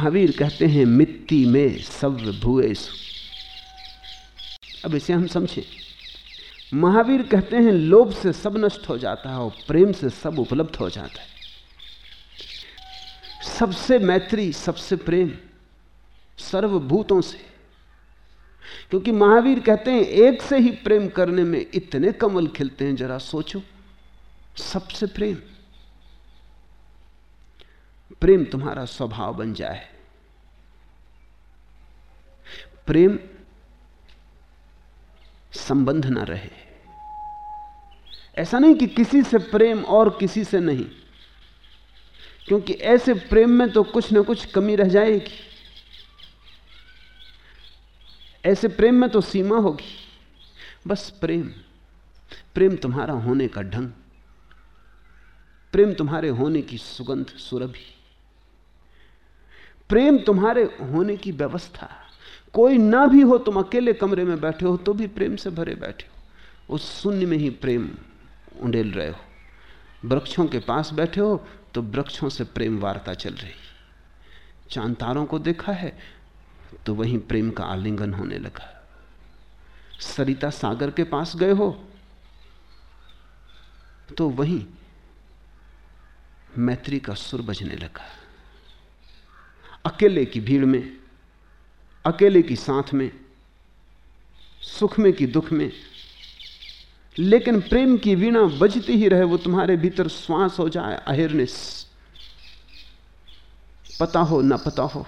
महावीर कहते हैं, मिट्टी में सव्य भुएसु अब इसे हम समझें। महावीर कहते हैं, लोभ से सब नष्ट हो जाता है और प्रेम से सब उपलब्ध हो जाता है। सबसे मैत्री, सबसे प्रेम, सर्वभूतों से। क्योंकि महावीर कहते हैं, एक से ही प्रेम करने में इतने कमल खिलते हैं, जरा सोचो, सबसे प्रेम। प्रेम तुम्हारा स्वभाव बन जाए। प्रेम संबंध ना रहे। ऐसा नहीं कि किसी से प्रेम और किसी से नहीं, क्योंकि ऐसे प्रेम में तो कुछ ना कुछ कमी रह जाएगी। ऐसे प्रेम में तो सीमा होगी। बस प्रेम प्रेम तुम्हारा होने का ढंग, प्रेम तुम्हारे होने की सुगंध सुरभि। प्रेम तुम्हारे होने की व्यवस्था कोई ना भी हो, तुम अकेले कमरे में बैठे हो तो भी प्रेम से भरे बैठे हो। उस शून्य में ही प्रेम उंडेल रहे हो। वृक्षों के पास बैठे हो तो वृक्षों से प्रेम वार्ता चल रही चाँद तारों को देखा है तो वहीं प्रेम का आलिंगन होने लगा सरिता सागर के पास गए हो तो वहीं मैत्री का सुर बजने लगा अकेले की भीड़ में, अकेले की साथ में, सुख में की दुख में। लेकिन प्रेम की वीणा बजती ही रहे, वो तुम्हारे भीतर श्वास हो जाए, अहिर्निस। पता हो, ना पता हो,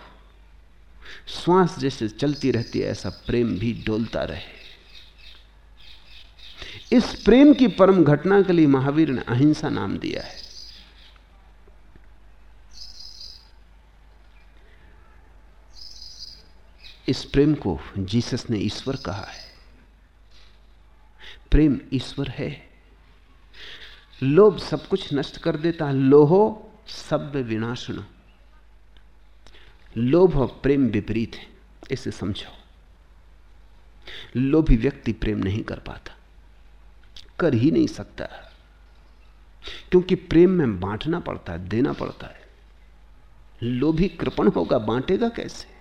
श्वास जैसे चलती रहती है, ऐसा प्रेम भी डोलता रहे। इस प्रेम की परम घटना के लिए महावीर ने अहिंसा नाम दिया है। इस प्रेम को जीसस ने ईश्वर कहा है। प्रेम ईश्वर है। लोभ सब कुछ नष्ट कर देता है लोहो सब विनाशनो। लोभ और प्रेम विपरीत है, इसे समझो लोभी व्यक्ति प्रेम नहीं कर पाता, कर ही नहीं सकता। क्योंकि प्रेम में बांटना पड़ता है, देना पड़ता है। लोभी कृपण होगा, बांटेगा कैसे?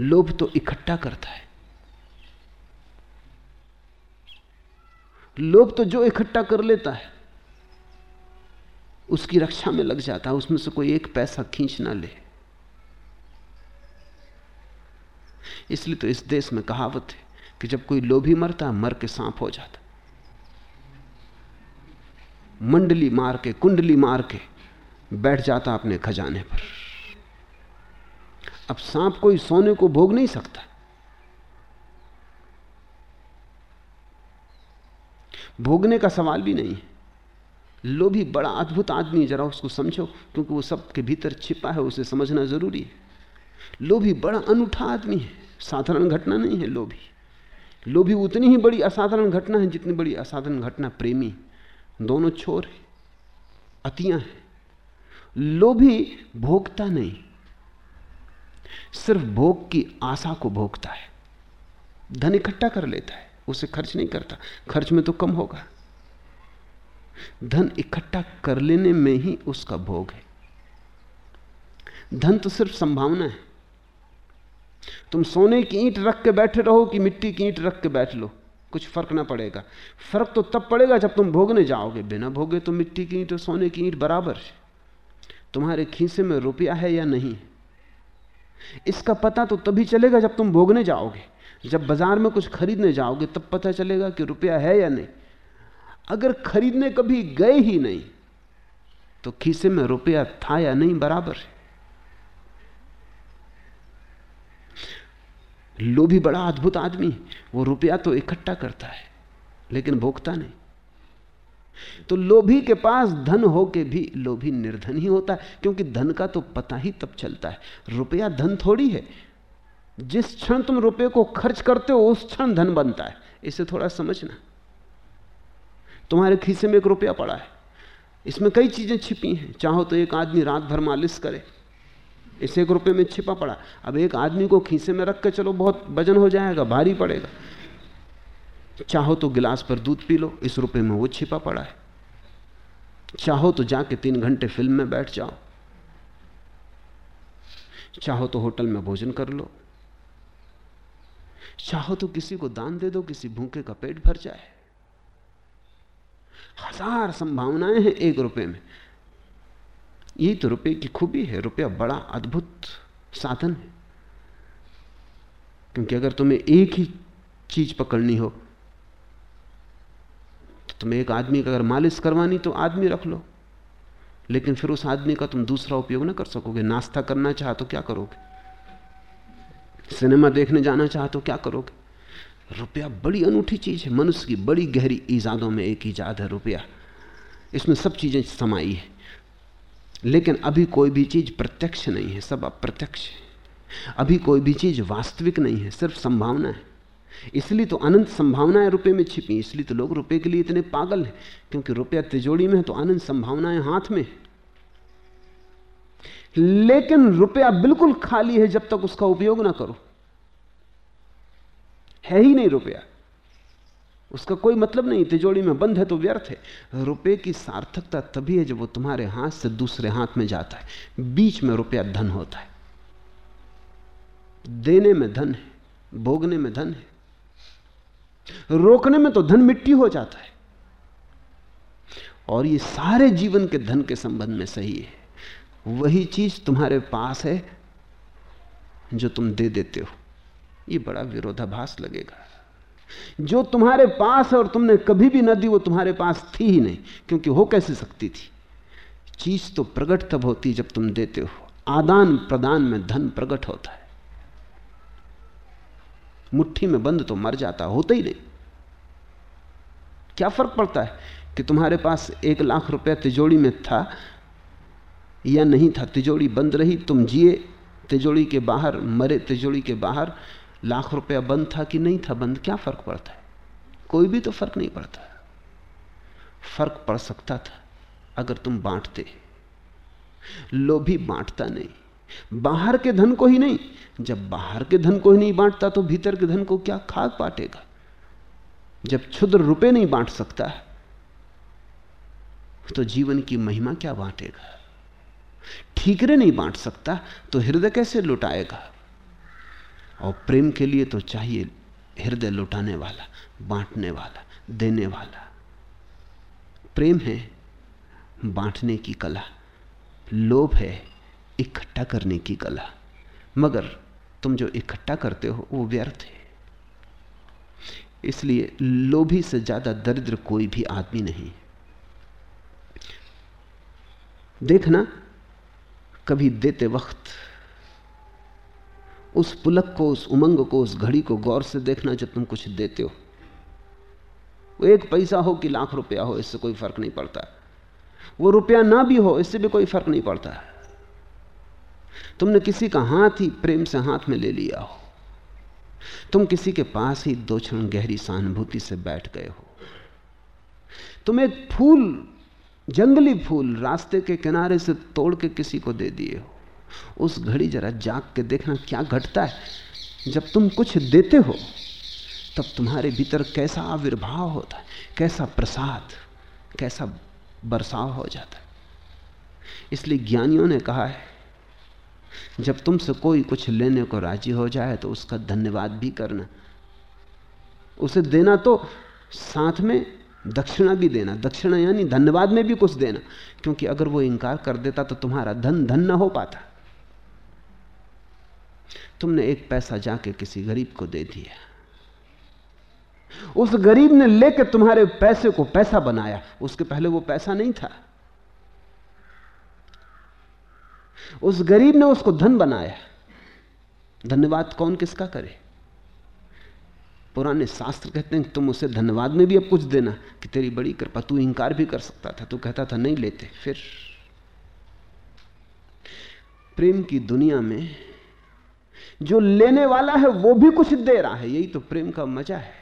लोभ तो इकट्ठा करता है। लोभ तो जो इकट्ठा कर लेता है, उसकी रक्षा में लग जाता है, उसमें से कोई एक पैसा खींच ना ले। इसलिए तो इस देश में कहावत है कि जब कोई लोभी मरता है, मर के सांप हो जाता मंडली मार के, कुंडली मार के बैठ जाता अपने खजाने पर। अब सांप कोई सोने को भोग नहीं सकता। भोगने का सवाल भी नहीं है। लोभी बड़ा अद्भुत आदमी जरा उसको समझो, क्योंकि वो सबके भीतर छिपा है, उसे समझना ज़रूरी है। लोभी बड़ा अनूठा आदमी है, साधारण घटना नहीं है लोभी। लोभी उतनी ही बड़ी असाधारण घटना है जितनी बड़ी असाधारण घटना प्रेमी। दोनों छोर है, अतियाँ हैं। लोभी भोगता नहीं। सिर्फ़ भोग की आशा को भोगता है। धन इकट्ठा कर लेता है, उसे खर्च नहीं करता। खर्च में तो कम होगा। धन इकट्ठा कर लेने में ही उसका भोग है। धन तो सिर्फ़ संभावना है। तुम सोने की ईंट रख के बैठे रहो कि मिट्टी की ईंट रख के बैठ लो। कुछ फ़र्क ना पड़ेगा। फ़र्क तो तब पड़ेगा जब तुम भोगने जाओगे। बिना भोगे तो मिट्टी की ईंट और सोने की ईंट बराबर है। तुम्हारे खीसे में रुपया है या नहीं? इसका पता तो तभी चलेगा जब तुम भोगने जाओगे। जब बाज़ार में कुछ खरीदने जाओगे, तब पता चलेगा कि रुपया है या नहीं। अगर खरीदने कभी गए ही नहीं तो खीसे में रुपया था या नहीं बराबर है। लोभी बड़ा अद्भुत आदमी वो रुपया तो इकट्ठा करता है, लेकिन भोगता नहीं। तो लोभी के पास धन हो के भी लोभी निर्धन ही होता है, क्योंकि धन का तो पता ही तब चलता है। रुपया धन थोड़ी है। जिस क्षण तुम रुपये को खर्च करते हो, उस क्षण धन बनता है। इसे थोड़ा समझना। तुम्हारे खीसे में एक रुपया पड़ा है। इसमें कई चीज़ें छिपी हैं। चाहो तो एक आदमी रात भर मालिश करे। इस एक रुपये में छिपा पड़ा। अब एक आदमी को खीसे में रख के चलो, बहुत वज़न हो जाएगा, भारी पड़ेगा। चाहो तो गिलास पर दूध पी लो, इस रुपए में वो छिपा पड़ा है। चाहो तो जाके तीन घंटे फ़िल्म में बैठ जाओ। चाहो तो होटल में भोजन कर लो। चाहो तो किसी को दान दे दो, किसी भूखे का पेट भर जाए। हज़ार संभावनाएँ हैं एक रुपए में। यही तो रुपए की खूबी है, रुपया बड़ा अद्भुत साधन है। क्योंकि अगर तुम्हें एक ही चीज़ पकड़नी हो तो तुम्हें एक आदमी का अगर मालिश करवानी तो आदमी रख लो। लेकिन फिर उस आदमी का तुम दूसरा उपयोग ना कर सकोगे। नाश्ता करना चाह तो क्या करोगे? सिनेमा देखने जाना चाह तो क्या करोगे? रुपया बड़ी अनूठी चीज़ है। मनुष्य की बड़ी गहरी ईजादों में एक ईजाद है रुपया। इसमें सब चीज़ें समाई है। लेकिन अभी कोई भी चीज़ प्रत्यक्ष नहीं है। सब अप्रत्यक्ष है। अभी कोई भी चीज़ वास्तविक नहीं है। सिर्फ़ संभावना है। इसलिए तो अनंत संभावनाएँ रुपए में छिपी इसलिए तो लोग रुपए के लिए इतने पागल हैं, क्योंकि रुपया तिजोड़ी में है तो अनंत संभावनाएँ हाथ में लेकिन रुपया बिल्कुल खाली है जब तक उसका उपयोग ना करो। है ही नहीं रुपया। उसका कोई मतलब नहीं तिजोड़ी में बंद है तो व्यर्थ है। रुपए की सार्थकता तभी है जब वो तुम्हारे हाथ से दूसरे हाथ में जाता है। बीच में रुपया धन होता है। देने में धन है, भोगने में धन है। रोकने में तो धन मिट्टी हो जाता है। और ये सारे जीवन के धन के संबंध में सही है। वही चीज़ तुम्हारे पास है, जो तुम दे देते हो। ये बड़ा विरोधाभास लगेगा। जो तुम्हारे पास है और तुमने कभी भी न दी, वो तुम्हारे पास थी ही नहीं, क्योंकि हो कैसे सकती थी? चीज़ तो प्रकट तब होती जब तुम देते हो। आदान प्रदान में धन प्रकट होता है। मुट्ठी में बंद तो मर जाता, होता ही नहीं। क्या फ़र्क पड़ता है कि तुम्हारे पास एक लाख रुपया तिजोड़ी में था या नहीं था? तिजोड़ी बंद रही, तुम जिए तिजोड़ी के बाहर, मरे तिजोड़ी के बाहर, लाख रुपया बंद था कि नहीं था बंद? क्या फ़र्क पड़ता है? कोई भी तो फ़र्क नहीं पड़ता। फ़र्क पड़ सकता था अगर तुम बांटते। लोभी बांटता नहीं। बाहर के धन को ही नहीं। जब बाहर के धन को ही नहीं बांटता तो भीतर के धन को क्या खाक बांटेगा? जब क्षुद्र रुपए नहीं बांट सकता तो जीवन की महिमा क्या बांटेगा? ठीकरे नहीं बांट सकता तो हृदय कैसे लुटाएगा? और प्रेम के लिए तो चाहिए हृदय लुटाने वाला, बांटने वाला, देने वाला। प्रेम है बांटने की कला, लोभ है इकट्ठा करने की कला। मगर तुम जो इकट्ठा करते हो, वो व्यर्थ है। इसलिए लोभी से ज़्यादा दरिद्र कोई भी आदमी नहीं। देखना, कभी देते वक्त उस पुलक को, उस उमंग को, उस घड़ी को गौर से देखना जब तुम कुछ देते हो। वो एक पैसा हो कि लाख रुपया हो, इससे कोई फ़र्क नहीं पड़ता। वो रुपया ना भी हो, इससे भी कोई फ़र्क नहीं पड़ता। तुमने किसी का हाथ ही प्रेम से हाथ में ले लिया हो। तुम किसी के पास ही दो क्षण गहरी सहानुभूति से बैठ गए हो। तुम एक फूल, जंगली फूल रास्ते के किनारे से तोड़ के किसी को दे दिए हो। उस घड़ी जरा जाग के देखना क्या घटता है। जब तुम कुछ देते हो, तब तुम्हारे भीतर कैसा आविर्भाव होता है, कैसा प्रसाद, कैसा बरसाव हो जाता है। इसलिए ज्ञानियों ने कहा है जब तुमसे कोई कुछ लेने को राज़ी हो जाए तो उसका धन्यवाद भी करना। उसे देना तो साथ में दक्षिणा भी देना। दक्षिणा यानी धन्यवाद में भी कुछ देना, क्योंकि अगर वो इंकार कर देता तो तुम्हारा धन धन न हो पाता। तुमने एक पैसा जाके किसी गरीब को दे दिया। उस गरीब ने लेकर तुम्हारे पैसे को पैसा बनाया। उसके पहले वो पैसा नहीं था। उस गरीब ने उसको धन बनाया। धन्यवाद कौन किसका करे? पुराने शास्त्र कहते हैं तुम उसे धन्यवाद में भी अब कुछ देना कि तेरी बड़ी कृपा, तू इंकार भी कर सकता था, तू कहता था, नहीं लेते, फिर। प्रेम की दुनिया में जो लेने वाला है, वो भी कुछ दे रहा है, यही तो प्रेम का मज़ा है।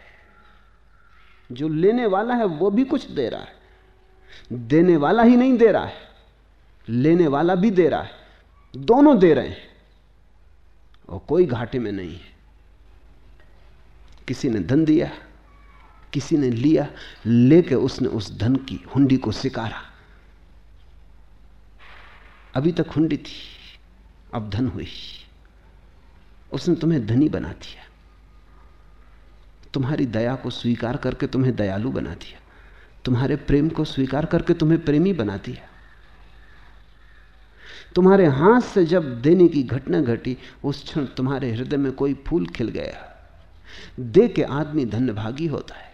जो लेने वाला है, वो भी कुछ दे रहा है। देने वाला ही नहीं दे रहा है, लेने वाला भी दे रहा है। दोनों दे रहे हैं और कोई घाटे में नहीं है। किसी ने धन दिया, किसी ने लिया, लेके उसने उस धन की हुंडी को सिकारा। अभी तक हुंडी थी, अब धन हुई। उसने तुम्हें धनी बना दिया। तुम्हारी दया को स्वीकार करके तुम्हें दयालु बना दिया। तुम्हारे प्रेम को स्वीकार करके तुम्हें प्रेमी बना दिया। तुम्हारे हाथ से जब देने की घटना घटी, उस क्षण तुम्हारे हृदय में कोई फूल खिल गया। दे के आदमी धन्यभागी होता है।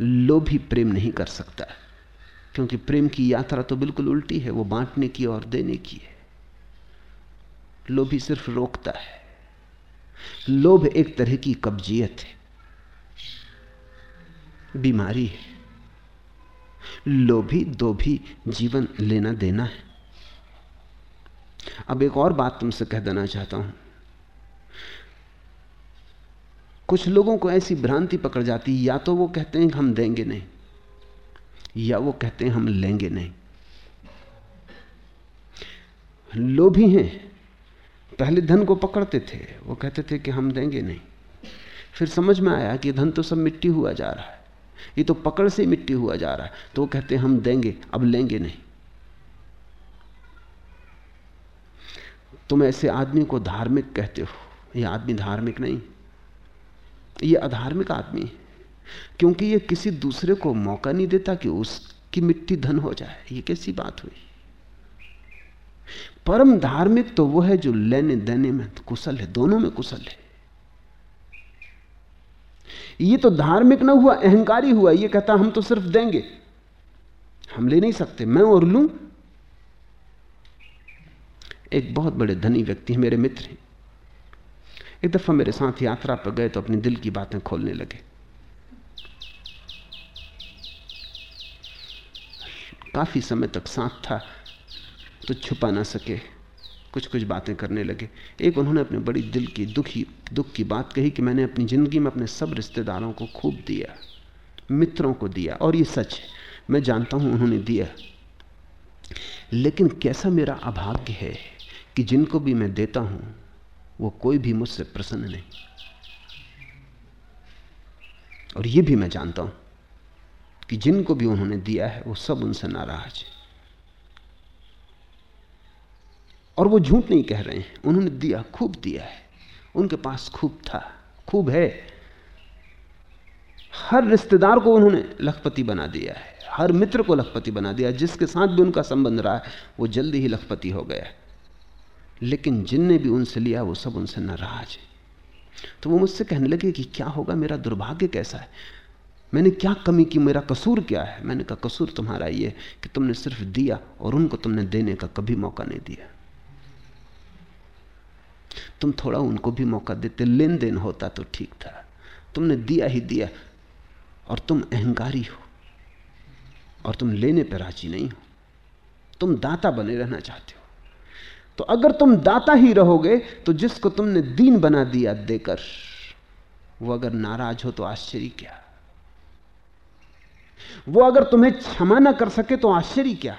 लोभी प्रेम नहीं कर सकता, क्योंकि प्रेम की यात्रा तो बिल्कुल उल्टी है, वो बांटने की और देने की है। लोभी सिर्फ़ रोकता है। लोभ एक तरह की कब्जियत है। बीमारी है। लोभी दो भी जीवन लेना देना है। अब एक और बात तुमसे कह देना चाहता हूँ। कुछ लोगों को ऐसी भ्रांति पकड़ जाती या तो वो कहते हैं हम देंगे नहीं, या वो कहते हैं हम लेंगे नहीं। लोभी हैं, पहले धन को पकड़ते थे, वो कहते थे कि हम देंगे नहीं। फिर समझ में आया कि धन तो सब मिट्टी हुआ जा रहा है। ये तो पकड़ से मिट्टी हुआ जा रहा है। तो वो कहते हम देंगे, अब लेंगे नहीं। तुम ऐसे आदमी को धार्मिक कहते हो। यह आदमी धार्मिक नहीं। ये अधार्मिक आदमी है। क्योंकि ये किसी दूसरे को मौका नहीं देता कि उसकी मिट्टी धन हो जाए। ये कैसी बात हुई? परम धार्मिक तो वो है जो लेने देने में कुशल है, दोनों में कुशल है। ये तो धार्मिक ना हुआ, अहंकारी हुआ, ये कहता हम तो सिर्फ़ देंगे। हम ले नहीं सकते, मैं और लूँ। एक बहुत बड़े धनी व्यक्ति हैं, मेरे मित्र हैं। एक दफ़ा मेरे साथ यात्रा पर गए तो अपने दिल की बातें खोलने लगे। काफ़ी समय तक साथ था तो छुपा ना सके। कुछ कुछ बातें करने लगे। एक उन्होंने अपने बड़ी दिल की दुखी, दुख की बात कही कि मैंने अपनी ज़िंदगी में अपने सब रिश्तेदारों को खूब दिया, मित्रों को दिया, और ये सच है, मैं जानता हूँ उन्होंने दिया। लेकिन कैसा मेरा अभाग्य है कि जिनको भी मैं देता हूँ, वो कोई भी मुझसे प्रसन्न नहीं। और ये भी मैं जानता हूँ कि जिनको भी उन्होंने दिया है, वो सब उनसे नाराज़ है। और वो झूठ नहीं कह रहे हैं। उन्होंने दिया, खूब दिया है। उनके पास खूब था, खूब है। हर रिश्तेदार को उन्होंने लखपति बना दिया है। हर मित्र को लखपति बना दिया जिसके साथ भी उनका संबंध रहा है, वो जल्दी ही लखपति हो गया। लेकिन जिनने भी उनसे लिया, वो सब उनसे नाराज़ है। तो वो मुझसे कहने लगे कि क्या होगा, मेरा दुर्भाग्य कैसा है? मैंने क्या कमी की, मेरा कसूर क्या है? मैंने कहा, कसूर तुम्हारा ये कि तुमने सिर्फ़ दिया और उनको तुमने देने का कभी मौका नहीं दिया। तुम थोड़ा उनको भी मौका देते लेन देन होता तो ठीक था। तुमने दिया ही दिया, और तुम अहंकारी हो, और तुम लेने पर राज़ी नहीं हो। तुम दाता बने रहना चाहते हो। तो अगर तुम दाता ही रहोगे तो जिसको तुमने दीन बना दिया देकर, वो अगर नाराज़ हो तो आश्चर्य क्या? वो अगर तुम्हें क्षमा ना कर सके तो आश्चर्य क्या?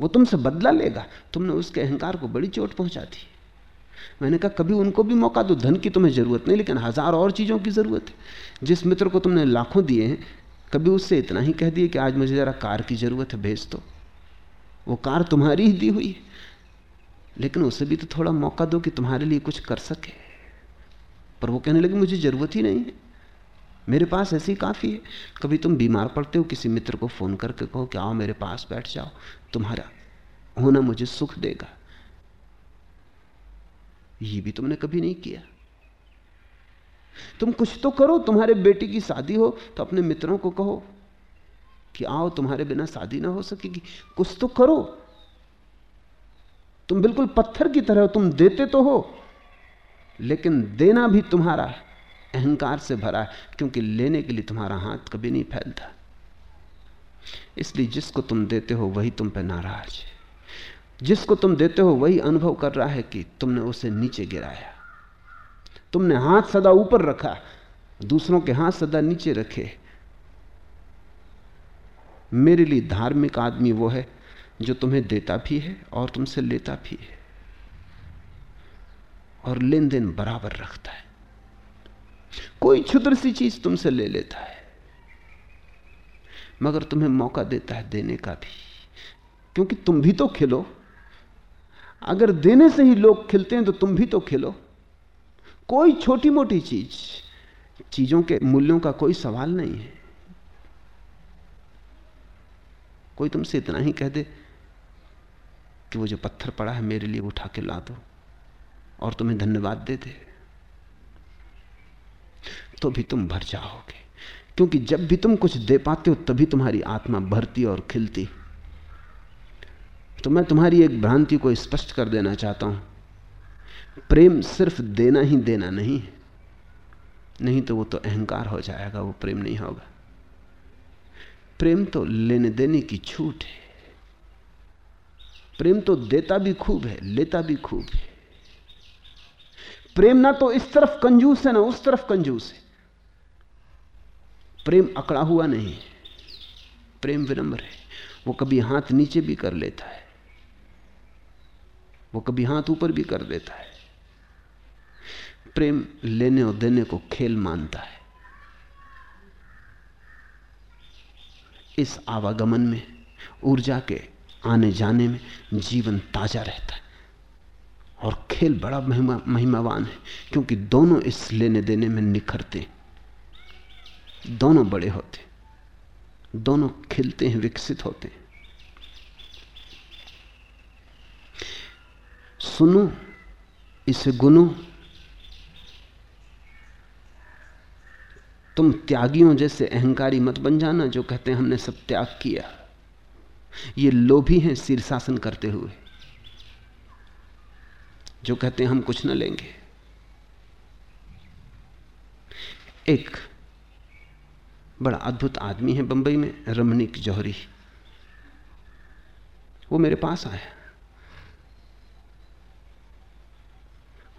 वो तुमसे बदला लेगा। तुमने उसके अहंकार को बड़ी चोट पहुँचा दी। मैंने कहा, कभी उनको भी मौका दो, धन की तुम्हें ज़रूरत नहीं, लेकिन हज़ार और चीज़ों की ज़रूरत है। जिस मित्र को तुमने लाखों दिए हैं, कभी उससे इतना ही कह दिए कि आज मुझे जरा कार की ज़रूरत है, भेज दो। वो कार तुम्हारी ही दी हुई है। लेकिन उसे भी तो थोड़ा मौका दो कि तुम्हारे लिए कुछ कर सके। पर वो कहने लगे, मुझे ज़रूरत ही नहीं है। मेरे पास ऐसे काफ़ी है। कभी तुम बीमार पड़ते हो, किसी मित्र को फ़ोन करके कहो कि आओ मेरे पास बैठ जाओ। तुम्हारा होना मुझे सुख देगा। ये भी तुमने कभी नहीं किया। तुम कुछ तो करो, तुम्हारे बेटी की शादी हो तो अपने मित्रों को कहो कि आओ, तुम्हारे बिना शादी ना हो सकेगी। कुछ तो करो। तुम बिल्कुल पत्थर की तरह हो, तुम देते तो हो, लेकिन देना भी तुम्हारा अहंकार से भरा है, क्योंकि लेने के लिए तुम्हारा हाथ कभी नहीं फैलता। इसलिए जिसको तुम देते हो, वही तुम पे नाराज़ है। जिसको तुम देते हो वही अनुभव कर रहा है कि तुमने उसे नीचे गिराया। तुमने हाथ सदा ऊपर रखा, दूसरों के हाथ सदा नीचे रखे। मेरे लिए धार्मिक आदमी वो है जो तुम्हें देता भी है और तुमसे लेता भी है। और लेन देन बराबर रखता है। कोई क्षुद्र सी चीज़ तुमसे ले लेता है, मगर तुम्हें मौका देता है देने का भी। क्योंकि तुम भी तो खिलो। अगर देने से ही लोग खिलते हैं तो तुम भी तो खिलो। कोई छोटी मोटी चीज़, चीज़ों के मूल्यों का कोई सवाल नहीं है। कोई तुमसे इतना ही कह दे कि वो जो पत्थर पड़ा है मेरे लिए उठा के ला दो और तुम्हें धन्यवाद दे दे। तो भी तुम भर जाओगे, क्योंकि जब भी तुम कुछ दे पाते हो, तभी तुम्हारी आत्मा भरती और खिलती। तो मैं तुम्हारी एक भ्रांति को स्पष्ट कर देना चाहता हूँ। प्रेम सिर्फ़ देना ही देना नहीं है। नहीं तो वो तो अहंकार हो जाएगा, वो प्रेम नहीं होगा। प्रेम तो लेने देने की छूट है। प्रेम तो देता भी खूब है, लेता भी खूब है। प्रेम ना तो इस तरफ़ कंजूस है, ना उस तरफ़ कंजूस है। प्रेम अकड़ा हुआ नहीं प्रेम विनम्र है। वो कभी हाथ नीचे भी कर लेता है। वो कभी हाथ ऊपर भी कर देता है। प्रेम लेने और देने को खेल मानता है। इस आवागमन में, ऊर्जा के आने जाने में जीवन ताज़ा रहता है। और खेल बड़ा महिमा, महिमावान है, क्योंकि दोनों इस लेने देने में निखरते दोनों बड़े होते दोनों खिलते हैं, विकसित होते हैं। सुनो, इसे गुनो। तुम त्यागियों जैसे अहंकारी मत बन जाना जो कहते हैं हमने सब त्याग किया। ये लोभी हैं शीर्षासन करते हुए, जो कहते हैं हम कुछ न लेंगे। एक बड़ा अद्भुत आदमी है बंबई में रमणीक जौहरी। वो मेरे पास आया।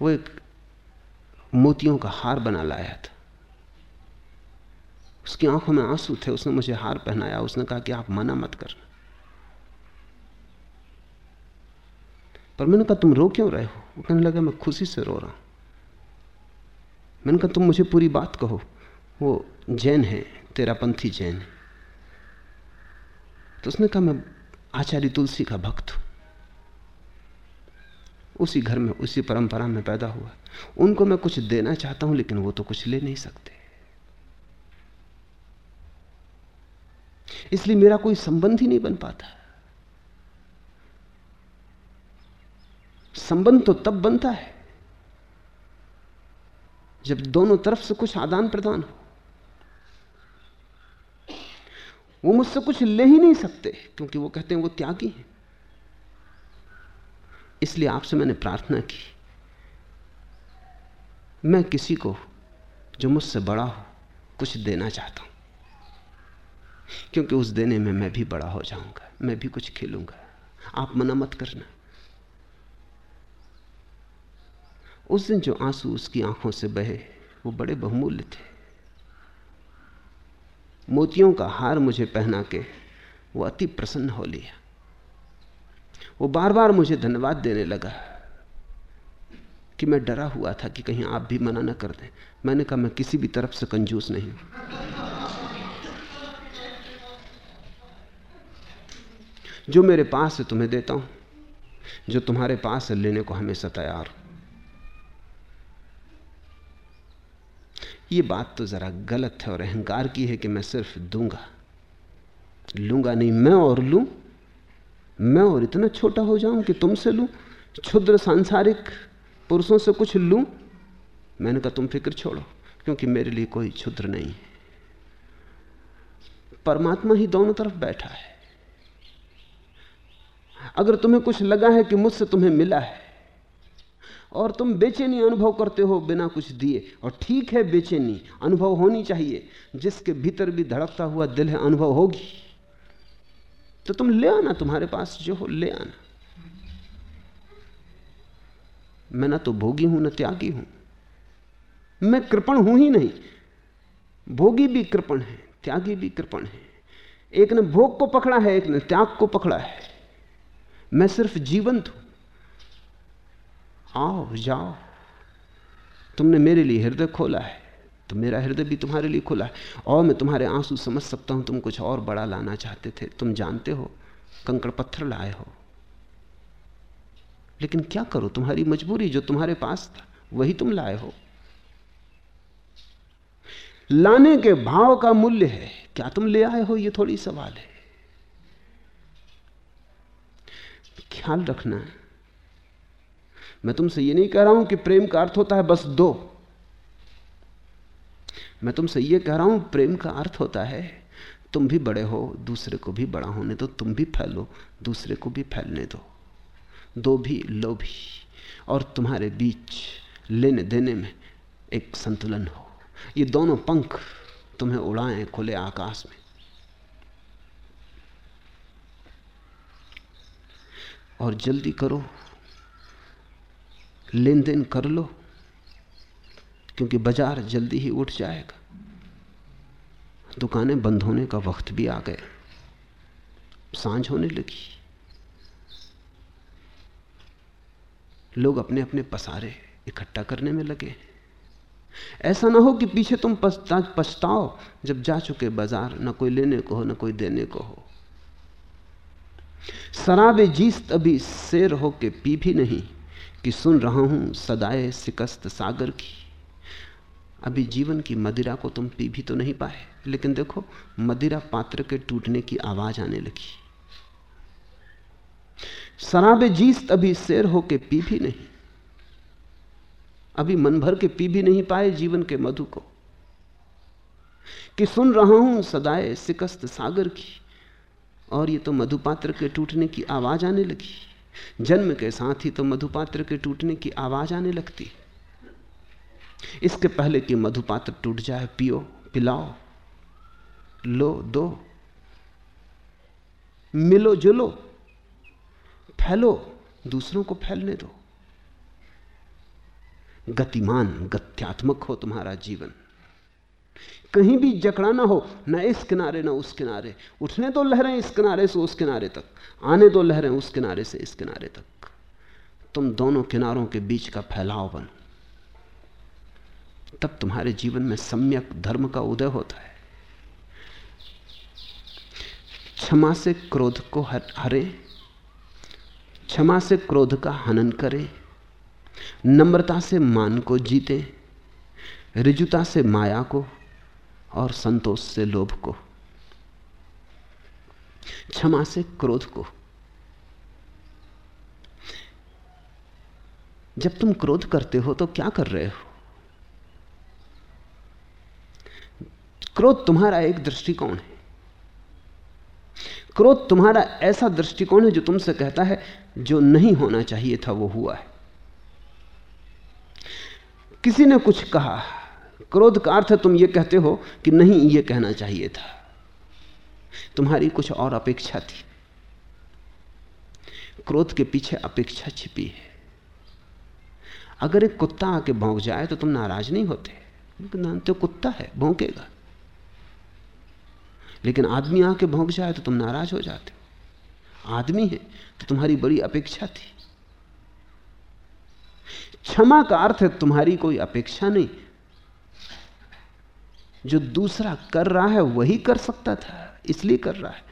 वो एक मोतियों का हार बना लाया था। उसकी आँखों में आँसू थे, उसने मुझे हार पहनाया, उसने कहा कि आप मना मत करना। पर मैंने कहा, तुम रो क्यों रहे हो? वो कहने लगा, मैं खुशी से रो रहा हूँ। मैंने कहा, तुम मुझे पूरी बात कहो। वो जैन है, तेरा पंथी जैन है। तो उसने कहा, मैं आचार्य तुलसी का भक्त हूँ। उसी घर में, उसी परंपरा में पैदा हुआ। उनको मैं कुछ देना चाहता हूँ, लेकिन वो तो कुछ ले नहीं सकते। इसलिए मेरा कोई संबंध ही नहीं बन पाता। संबंध तो तब बनता है, जब दोनों तरफ़ से कुछ आदान प्रदान हो। वो मुझसे कुछ ले ही नहीं सकते, क्योंकि वो कहते हैं वो त्यागी हैं। इसलिए आपसे मैंने प्रार्थना की। मैं किसी को जो मुझसे बड़ा हो, कुछ देना चाहता हूँ। क्योंकि उस देने में मैं भी बड़ा हो जाऊँगा, मैं भी कुछ खेलूँगा। आप मना मत करना। उस दिन जो आँसू उसकी आँखों से बहे, वो बड़े बहुमूल्य थे। मोतियों का हार मुझे पहना के वो अति प्रसन्न हो लिया। वो बार बार मुझे धन्यवाद देने लगा कि मैं डरा हुआ था कि कहीं आप भी मना ना कर दें। मैंने कहा, मैं किसी भी तरफ़ से कंजूस नहीं जो मेरे पास है तुम्हें देता हूँ। जो तुम्हारे पास है लेने को हमेशा तैयार ये बात तो जरा गलत है और अहंकार की है कि मैं सिर्फ़ दूँगा। लूँगा नहीं, मैं और लूँ। मैं और इतना छोटा हो जाऊँ कि तुमसे लूँ? क्षुद्र सांसारिक पुरुषों से कुछ लूँ? मैंने कहा, तुम फ़िक्र छोड़ो, क्योंकि मेरे लिए कोई क्षुद्र नहीं है। परमात्मा ही दोनों तरफ़ बैठा है। अगर तुम्हें कुछ लगा है कि मुझसे तुम्हें मिला है, और तुम बेचैनी अनुभव करते हो बिना कुछ दिए, और ठीक है बेचैनी, अनुभव होनी चाहिए, जिसके भीतर भी धड़कता हुआ दिल है, अनुभव होगी। तो तुम ले आना तुम्हारे पास जो हो, ले आना। मैं ना तो भोगी हूँ, ना त्यागी हूँ। मैं कृपण हूँ ही नहीं। भोगी भी कृपण है, त्यागी भी कृपण है। एक ने भोग को पकड़ा है, एक ने त्याग को पकड़ा है। मैं सिर्फ़ जीवंत हूँ। आओ, जाओ। तुमने मेरे लिए हृदय खोला है। तो मेरा हृदय भी तुम्हारे लिए खुला है। और मैं तुम्हारे आँसू समझ सकता हूँ, तुम कुछ और बड़ा लाना चाहते थे। तुम जानते हो, कंकड़ पत्थर लाए हो। लेकिन क्या करो, तुम्हारी मजबूरी जो तुम्हारे पास था, वही तुम लाए हो। लाने के भाव का मूल्य है। क्या तुम ले आए हो, ये थोड़ी सवाल है। ख्याल रखना। मैं तुमसे ये नहीं कह रहा हूँ कि प्रेम का अर्थ होता है बस दो। मैं तुमसे ये कह रहा हूँ, प्रेम का अर्थ होता है, तुम भी बड़े हो, दूसरे को भी बड़ा होने दो, तुम भी फैलो, दूसरे को भी फैलने दो। दो भी, लो भी, और तुम्हारे बीच लेने देने में एक संतुलन हो। ये दोनों पंख तुम्हें उड़ाएँ खुले आकाश में। और जल्दी करो लेन देन कर लो क्योंकि बाज़ार जल्दी ही उठ जाएगा। दुकानें बंद होने का वक्त भी आ गया। साँझ होने लगी। लोग अपने अपने पसारे इकट्ठा करने में लगे। ऐसा ना हो कि पीछे तुम पछता, पछताओ, जब जा चुके बाज़ार, ना कोई लेने को हो, ना कोई देने को हो। शराबे जीस्त अभी शेर हो के पी भी नहीं, कि सुन रहा हूँ सदाए शिकस्त सागर की। अभी जीवन की मदिरा को तुम पी भी तो नहीं पाए। लेकिन देखो, मदिरा पात्र के टूटने की आवाज़ आने लगी। शराबे जीस्त अभी शेर हो के पी भी नहीं। अभी मन भर के पी भी नहीं पाए जीवन के मधु को। कि सुन रहा हूँ सदाए शिकस्त सागर की, और ये तो मधुपात्र के टूटने की आवाज़ आने लगी। जन्म के साथ ही तो मधुपात्र के टूटने की आवाज़ आने लगती। इसके पहले कि मधुपात्र टूट जाए, पियो, पिलाओ, लो, दो, मिलो, जुलो, फैलो, दूसरों को फैलने दो। गतिमान, गत्यात्मक हो तुम्हारा जीवन। कहीं भी जकड़ा ना हो, न इस किनारे, ना उस किनारे। उठने तो लहरें इस किनारे से, उस किनारे तक। आने तो लहरें उस किनारे से, इस किनारे तक। तुम दोनों किनारों के बीच का फैलाव बनो। तब तुम्हारे जीवन में सम्यक धर्म का उदय होता है। क्षमा से क्रोध को हरे क्षमा से क्रोध का हनन करें, नम्रता से मान को जीते, रिजुता से माया को और संतोष से लोभ को। क्षमा से क्रोध को। जब तुम क्रोध करते हो तो क्या कर रहे हो? क्रोध तुम्हारा एक दृष्टिकोण है। क्रोध तुम्हारा ऐसा दृष्टिकोण है जो तुमसे कहता है, जो नहीं होना चाहिए था, वो हुआ है। किसी ने कुछ कहा, क्रोध का अर्थ है तुम ये कहते हो कि नहीं ये कहना चाहिए था। तुम्हारी कुछ और अपेक्षा थी। क्रोध के पीछे अपेक्षा छिपी है। अगर एक कुत्ता आके भौंक जाए तो तुम नाराज़ नहीं होते। तो कुत्ता है, भौंकेगा। लेकिन आदमी आके भौंक जाए तो तुम नाराज़ हो जाते हो। आदमी है तो तुम्हारी बड़ी अपेक्षा थी। क्षमा का अर्थ है तुम्हारी कोई अपेक्षा नहीं। जो दूसरा कर रहा है वही कर सकता था, इसलिए कर रहा है।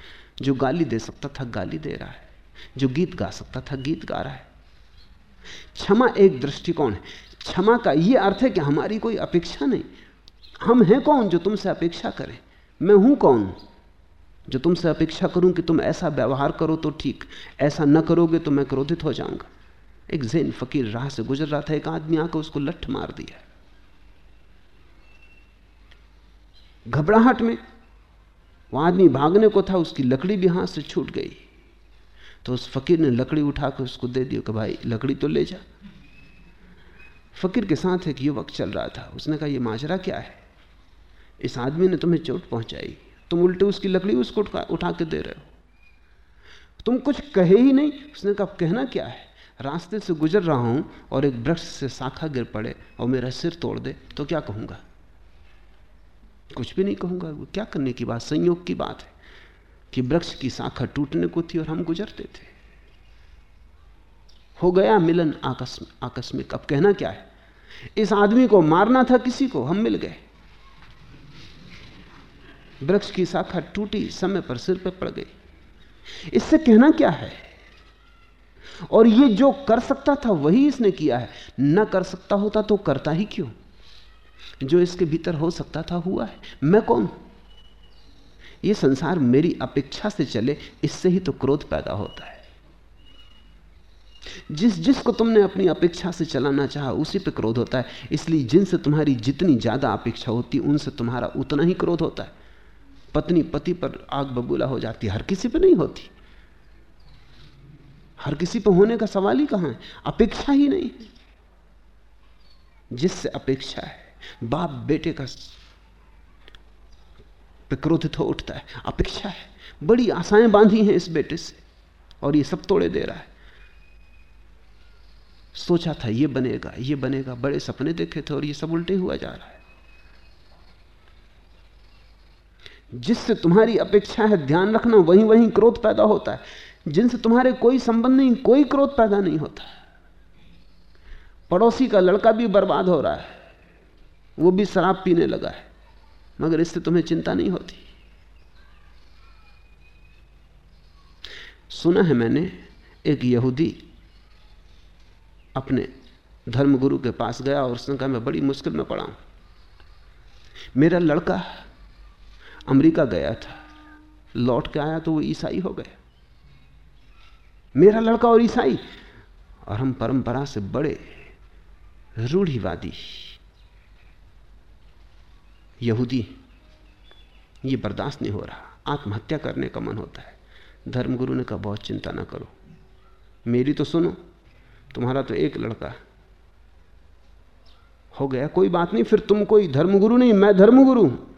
जो गाली दे सकता था, गाली दे रहा है। जो गीत गा सकता था, गीत गा रहा है। क्षमा एक दृष्टिकोण है। क्षमा का यह अर्थ है कि हमारी कोई अपेक्षा नहीं। हम हैं कौन जो तुमसे अपेक्षा करें? मैं हूँ कौन? जो तुमसे अपेक्षा करूँ कि तुम ऐसा व्यवहार करो तो ठीक, ऐसा न करोगे तो मैं क्रोधित हो जाऊँगा। एक जैन फकीर राह से गुजर रहा था, एक आदमी आकर उसको लठ मार दिया। घबराहट में वह आदमी भागने को था, उसकी लकड़ी भी हाथ से छूट गई। तो उस फकीर ने लकड़ी उठाकर उसको दे दी कि भाई, लकड़ी तो ले जा। फकीर के साथ एक युवक चल रहा था। उसने कहा यह माजरा क्या है? इस आदमी ने तुम्हें चोट पहुंचाई। तुम उल्टे उसकी लकड़ी उसको उठा उठा के दे रहे हो। तुम कुछ कहे ही नहीं। उसने कहा कहना क्या है? रास्ते से गुजर रहा हूँ और एक वृक्ष से शाखा गिर पड़े और मेरा सिर तोड़ दे तो क्या कहूँगा? कुछ भी नहीं कहूँगा। क्या करने की बात? संयोग की बात है कि वृक्ष की शाखा टूटने को थी और हम गुजरते थे। हो गया मिलन आकस्मिक आकस्मिक। अब कहना क्या है? इस आदमी को मारना था किसी को, हम मिल गए। वृक्ष की शाखा टूटी, समय पर सिर पर पड़ गई। इससे कहना क्या है? और ये जो कर सकता था, वही इसने किया है। न कर सकता होता तो करता ही क्यों? जो इसके भीतर हो सकता था, हुआ है। मैं कौन? ये संसार मेरी अपेक्षा से चले, इससे ही तो क्रोध पैदा होता है। जिस जिसको तुमने अपनी अपेक्षा से चलाना चाहा, उसी पे क्रोध होता है। इसलिए जिनसे तुम्हारी जितनी ज़्यादा अपेक्षा होती, उनसे तुम्हारा उतना ही क्रोध होता है। पत्नी पति पर आग बबूला हो जाती हर किसी पर नहीं होती। हर किसी पर होने का सवाल ही कहाँ है? अपेक्षा ही नहीं है। जिससे अपेक्षा है, बाप बेटे का क्रोधित हो उठता है। अपेक्षा है। बड़ी आशाएँ बांधी हैं इस बेटे से। और ये सब तोड़े दे रहा है। सोचा था, ये बनेगा ये बनेगा। बड़े सपने देखे थे और ये सब उल्टे हुआ जा रहा है। जिससे तुम्हारी अपेक्षा है ध्यान रखना, वहीं वहीं क्रोध पैदा होता है। जिनसे तुम्हारे कोई संबंध नहीं, कोई क्रोध पैदा नहीं होता। पड़ोसी का लड़का भी बर्बाद हो रहा है। वो भी शराब पीने लगा है, मगर इससे तुम्हें चिंता नहीं होती। सुना है मैंने, एक यहूदी अपने धर्मगुरु के पास गया और उसने कहा, मैं बड़ी मुश्किल में पड़ा हूँ। मेरा लड़का अमेरिका गया था। लौट के आया तो वो ईसाई हो गया मेरा लड़का और ईसाई। और हम परंपरा से बड़े रूढ़िवादी। यहूदी, ये बर्दाश्त नहीं हो रहा। आत्महत्या करने का मन होता है। धर्मगुरु ने कहा, बहुत चिंता ना करो। मेरी तो सुनो, तुम्हारा तो एक लड़का हो गया। कोई बात नहीं, फिर तुम कोई धर्मगुरु नहीं, मैं धर्मगुरु हूँ।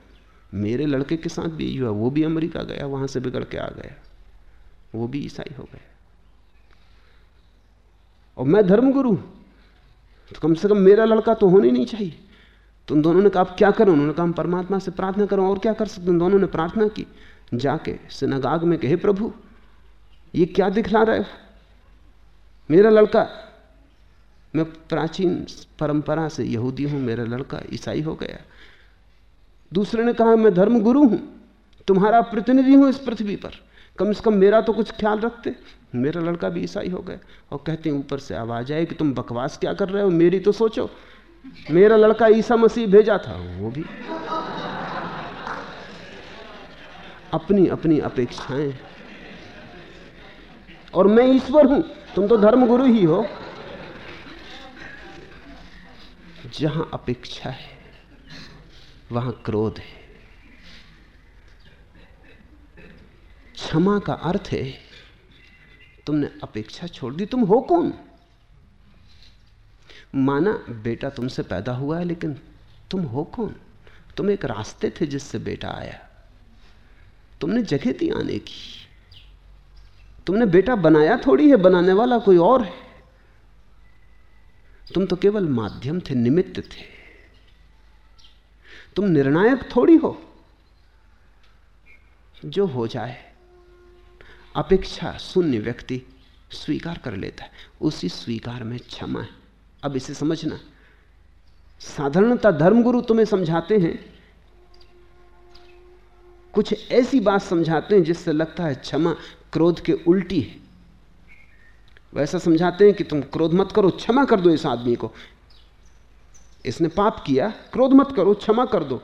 मेरे लड़के के साथ भी हुआ, वो भी अमेरिका गया, वहाँ से बिगड़ के आ गया। वो भी ईसाई हो गया और मैं धर्मगुरु तो कम से कम मेरा लड़का तो होने नहीं चाहिए। तुम दोनों ने कहा, आप क्या करो? उन्होंने कहा, हम परमात्मा से प्रार्थना करो, और क्या कर सकते हैं? दोनों ने प्रार्थना की, जाके सिनगाग में कहे, प्रभु, ये क्या दिखला रहे हो? मेरा लड़का, मैं प्राचीन परंपरा से यहूदी हूँ, मेरा लड़का ईसाई हो गया दूसरे ने कहा, मैं धर्म गुरु हूँ, तुम्हारा प्रतिनिधि हूँ इस पृथ्वी पर। कम से कम मेरा तो कुछ ख्याल रखते। मेरा लड़का भी ईसाई हो गया और कहते हैं, ऊपर से आवाज़ आए कि तुम बकवास क्या कर रहे हो? मेरी तो सोचो। मेरा लड़का ईसा मसीह भेजा था, वो भी। अपनी अपनी अपेक्षाएँ। और मैं ईश्वर हूँ, तुम तो धर्मगुरु ही हो। जहाँ अपेक्षा है वहाँ क्रोध है। क्षमा का अर्थ है, तुमने अपेक्षा छोड़ दी, तुम हो कौन? माना बेटा तुमसे पैदा हुआ है, लेकिन तुम हो कौन? तुम एक रास्ते थे जिससे बेटा आया। तुमने जगह दी आने की। तुमने बेटा बनाया थोड़ी है, बनाने वाला कोई और है। तुम तो केवल माध्यम थे, निमित्त थे। तुम निर्णायक थोड़ी हो। जो हो जाए, अपेक्षा शून्य व्यक्ति स्वीकार कर लेता है। उसी स्वीकार में क्षमा है। अब इसे समझना। साधारणता धर्मगुरु तुम्हें समझाते हैं। कुछ ऐसी बात समझाते हैं जिससे लगता है क्षमा क्रोध के उल्टी है। वैसा समझाते हैं कि तुम क्रोध मत करो, क्षमा कर दो इस आदमी को। इसने पाप किया, क्रोध मत करो, क्षमा कर दो।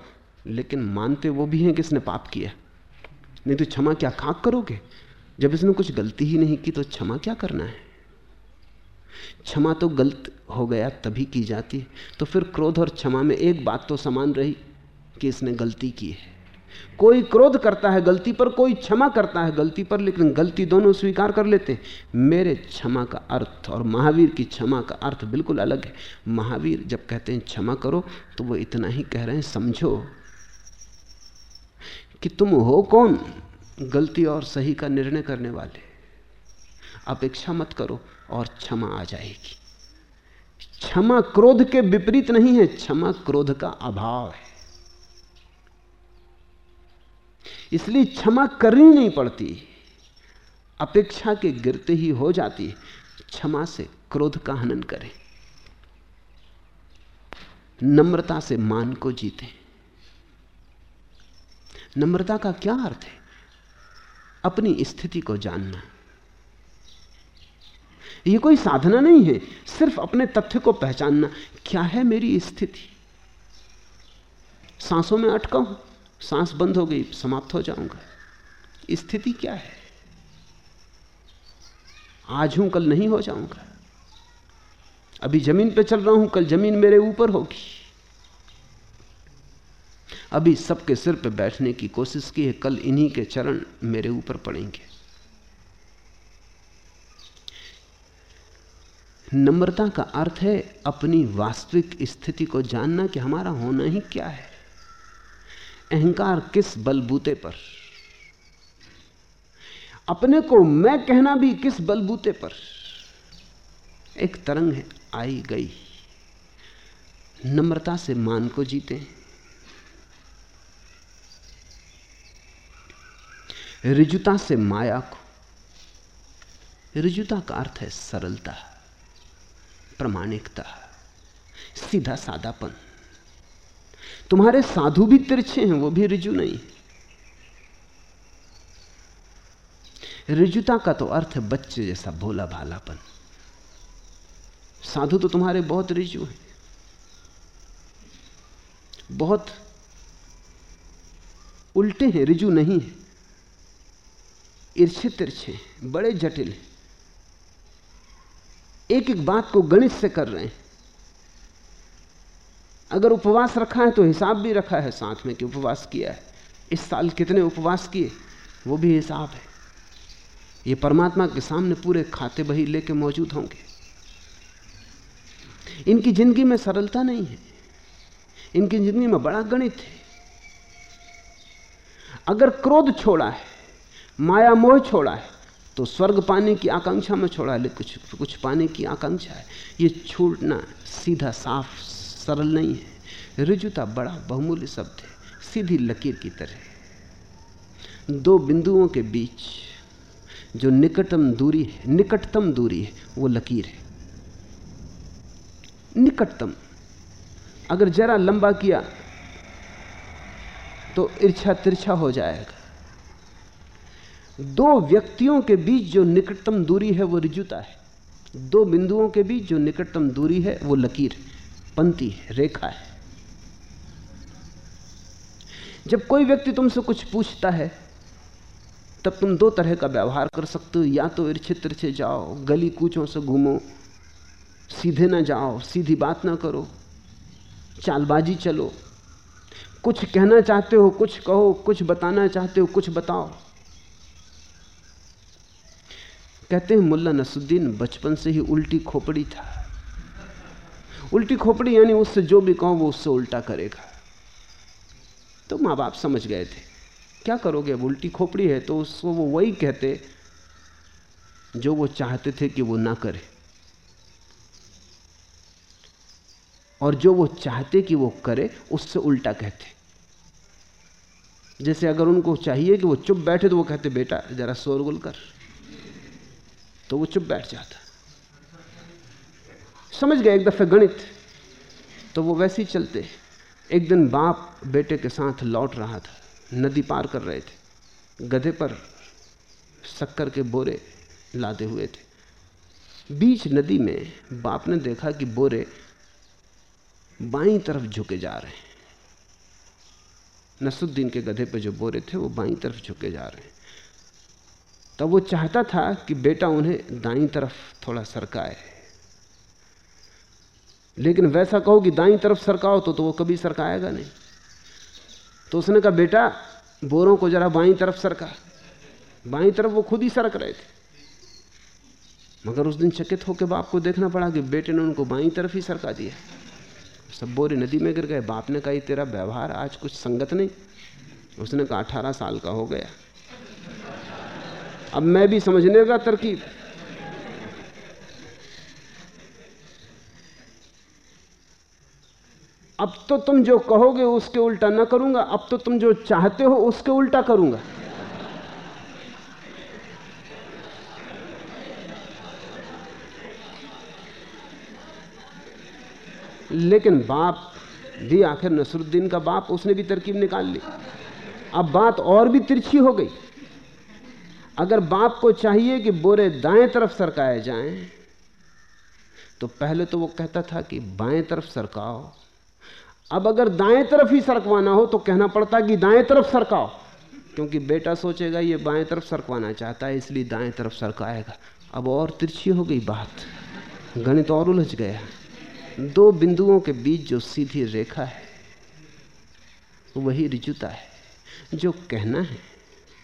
लेकिन मानते वो भी हैं कि इसने पाप किया। नहीं तो क्षमा क्या खाक करोगे? जब इसने कुछ गलती ही नहीं की तो क्षमा क्या करना है? क्षमा तो गलत हो गया, तभी की जाती। है तो फिर क्रोध और क्षमा में एक बात तो समान रही कि इसने गलती की है। कोई क्रोध करता है गलती पर, कोई क्षमा करता है गलती पर, लेकिन गलती दोनों स्वीकार कर लेते। मेरे क्षमा का अर्थ और महावीर की क्षमा का अर्थ बिल्कुल अलग है। महावीर जब कहते हैं, क्षमा करो तो वो इतना ही कह रहे हैं, समझो कि तुम हो कौन? गलती और सही का निर्णय करने वाले। अपेक्षा मत करो और क्षमा आ जाएगी। क्षमा क्रोध के विपरीत नहीं है, क्षमा क्रोध का अभाव है। इसलिए क्षमा करनी नहीं पड़ती। अपेक्षा के गिरते ही हो जाती है। क्षमा से क्रोध का हनन करें। नम्रता से मान को जीते। नम्रता का क्या अर्थ है? अपनी स्थिति को जानना। यह कोई साधना नहीं है, सिर्फ़ अपने तथ्य को पहचानना। क्या है मेरी स्थिति? सांसों में अटका हूँ। सांस बंद हो गई, समाप्त हो जाऊँगा। स्थिति क्या है? आज हूँ, कल नहीं हो जाऊँगा। अभी ज़मीन पे चल रहा हूँ, कल ज़मीन मेरे ऊपर होगी। अभी सबके सिर पे बैठने की कोशिश की है, कल इन्हीं के चरण मेरे ऊपर पड़ेंगे। नम्रता का अर्थ है अपनी वास्तविक स्थिति को जानना कि हमारा होना ही क्या है। अहंकार किस बलबूते पर? अपने को मैं कहना भी किस बलबूते पर? एक तरंग है, आई गई। नम्रता से मान को जीते। रिजुता से माया को। रिजुता का अर्थ है सरलता, प्रामाणिकता, सीधा सादापन तुम्हारे साधु भी तिरछे हैं, वो भी रिजु नहीं। रिजुता का तो अर्थ है बच्चे जैसा भोला भालापन साधु तो तुम्हारे बहुत रिजु हैं। बहुत उल्टे हैं, रिजु नहीं है। ईर्षे तिरछे बड़े जटिल एक एक बात को गणित से कर रहे हैं। अगर उपवास रखा है तो हिसाब भी रखा है साथ में कि उपवास किया है। इस साल कितने उपवास किए? वो भी हिसाब है। ये परमात्मा के सामने पूरे खाते बही लेके मौजूद होंगे। इनकी ज़िंदगी में सरलता नहीं है। इनकी ज़िंदगी में बड़ा गणित है। अगर क्रोध छोड़ा है, माया मोह छोड़ा है तो स्वर्ग पाने की आकांक्षा में छोड़ा है कुछ कुछ पाने की आकांक्षा है। ये छूटना सीधा साफ़ सरल नहीं है। रिजुता बड़ा बहुमूल्य शब्द है। सीधी लकीर की तरह दो बिंदुओं के बीच जो निकटतम दूरी है, निकटतम दूरी है, वो लकीर है। निकटतम। अगर जरा लंबा किया तो इर्छा तिरछा हो जाएगा। दो व्यक्तियों के बीच जो निकटतम दूरी है, वो रिजुता है। दो बिंदुओं के बीच जो निकटतम दूरी है, वो लकीर पंक्ति है, रेखा है। जब कोई व्यक्ति तुमसे कुछ पूछता है, तब तुम दो तरह का व्यवहार कर सकते हो। या तो इर्छित तिरछे जाओ, गली कूचों से घूमो, सीधे ना जाओ, सीधी बात ना करो, चालबाजी चलो। कुछ कहना चाहते हो, कुछ कहो, कुछ बताना चाहते हो, कुछ बताओ। कहते हैं, मुल्ला नसुद्दीन बचपन से ही उल्टी खोपड़ी था। उल्टी खोपड़ी यानी उससे जो भी कहो वो उससे उल्टा करेगा। तो माँ बाप समझ गए थे। क्या करोगे? अब उल्टी खोपड़ी है तो उसको वो वही कहते जो वो चाहते थे कि वो ना करे। और जो वो चाहते कि वो करे, उससे उल्टा कहते। जैसे अगर उनको चाहिए कि वो चुप बैठे तो वो कहते, बेटा, जरा शोरगुल कर। तो वो चुप बैठ जाता। समझ गए एक दफे गणित तो वो वैसे ही चलते। एक दिन बाप बेटे के साथ लौट रहा था, नदी पार कर रहे थे। गधे पर शक्कर के बोरे लादे हुए थे। बीच नदी में बाप ने देखा कि बोरे बाई तरफ़ झुके जा रहे हैं। नसुद्दीन के गधे पे जो बोरे थे, वो बाई तरफ़ झुके जा रहे हैं। तब तो वो चाहता था कि बेटा उन्हें दाई तरफ़ थोड़ा सरकाए। लेकिन वैसा कहो कि दाई तरफ़ सरकाओ तो, तो वो कभी सरकाएगा नहीं। तो उसने कहा बेटा बोरों को जरा बाई तरफ़ सरका। बाई तरफ़ वो खुद ही सरक रहे थे। मगर उस दिन चकित होकर बाप को देखना पड़ा कि बेटे ने उनको बाई तरफ़ ही सरका दिया। सब बोरे नदी में गिर गए। बाप ने कहा तेरा व्यवहार आज कुछ संगत नहीं। उसने कहा अठारह साल का हो गया। अब मैं भी समझने का तरकीब। अब तो तुम जो कहोगे उसके उल्टा ना करूँगा, अब तो तुम जो चाहते हो उसके उल्टा करूँगा। लेकिन बाप भी आखिर नसरुद्दीन का बाप, उसने भी तरकीब निकाल ली। अब बात और भी तिरछी हो गई। अगर बाप को चाहिए कि बोरे दाएँ तरफ़ सरकाए जाएँ तो पहले तो वो कहता था कि बाएँ तरफ़ सरकाओ अब अगर दाएँ तरफ़ ही सरकवाना हो तो कहना पड़ता कि दाएँ तरफ़ सरकाओ। क्योंकि बेटा सोचेगा, ये बाएँ तरफ़ सरकवाना चाहता है, इसलिए दाएँ तरफ़ सरकाएगा। अब और तिरछी हो गई बात। गणित और उलझ गया। दो बिंदुओं के बीच जो सीधी रेखा है, वही रिजुता है। जो कहना है,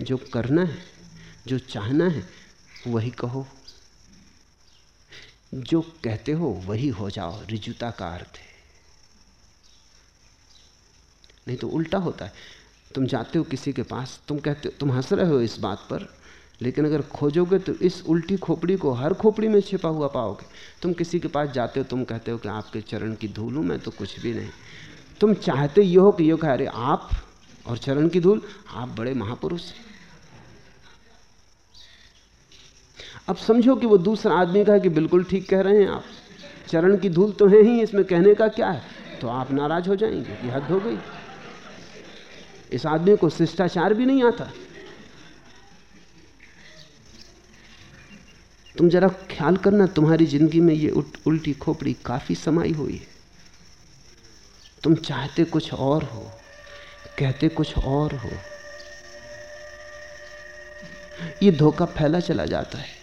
जो करना है, जो चाहना है, वही कहो। जो कहते हो, वही हो जाओ। रिजुता का अर्थ है। नहीं तो उल्टा होता है। तुम जाते हो किसी के पास, तुम कहते हो तुम हंस रहे हो इस बात पर, लेकिन अगर खोजोगे तो इस उल्टी खोपड़ी को हर खोपड़ी में छिपा हुआ पाओगे। तुम किसी के पास जाते हो, तुम कहते हो कि आपके चरण की धूल हूँ मैं तो कुछ भी नहीं। तुम चाहते ये हो कि यो कह रहे आप और चरण की धूल, आप बड़े महापुरुष हैं। अब समझो कि वो दूसरा आदमी कहा कि बिल्कुल ठीक कह रहे हैं आप, चरण की धूल तो है ही, इसमें कहने का क्या है? तो आप नाराज़ हो जाएँगे कि हद हो गई। इस आदमी को शिष्टाचार भी नहीं आता। तुम जरा ख्याल करना, तुम्हारी ज़िंदगी में ये उल्टी खोपड़ी काफ़ी समाई हुई है। तुम चाहते कुछ और हो, कहते कुछ और हो। ये धोखा फैला चला जाता है।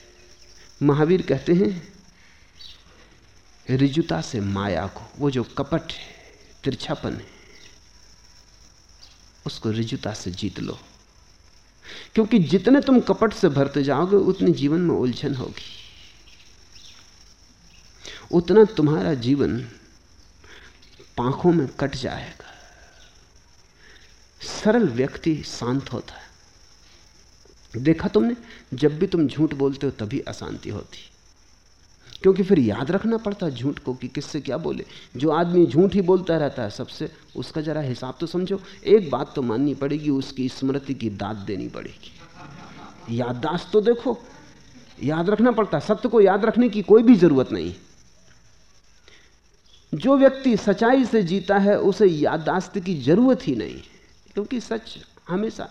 महावीर कहते हैं, रिजुता से माया को, वो जो कपट है, तिरछापन है। उसको रिजुता से जीत लो। क्योंकि जितने तुम कपट से भरते जाओगे, उतने जीवन में उलझन होगी। उतना तुम्हारा जीवन पांखों में कट जाएगा। सरल व्यक्ति शांत होता है। देखा तुमने? जब भी तुम झूठ बोलते हो, तभी अशांति होती। क्योंकि फिर याद रखना पड़ता झूठ को कि किससे क्या बोले। जो आदमी झूठ ही बोलता रहता है सबसे, उसका जरा हिसाब तो समझो। एक बात तो माननी पड़ेगी, उसकी स्मृति की दाद देनी पड़ेगी। याददाश्त तो देखो, याद रखना पड़ता। है सत्य को याद रखने की कोई भी ज़रूरत नहीं। जो व्यक्ति सच्चाई से जीता है, उसे याददाश्त की ज़रूरत ही नहीं, क्योंकि सच हमेशा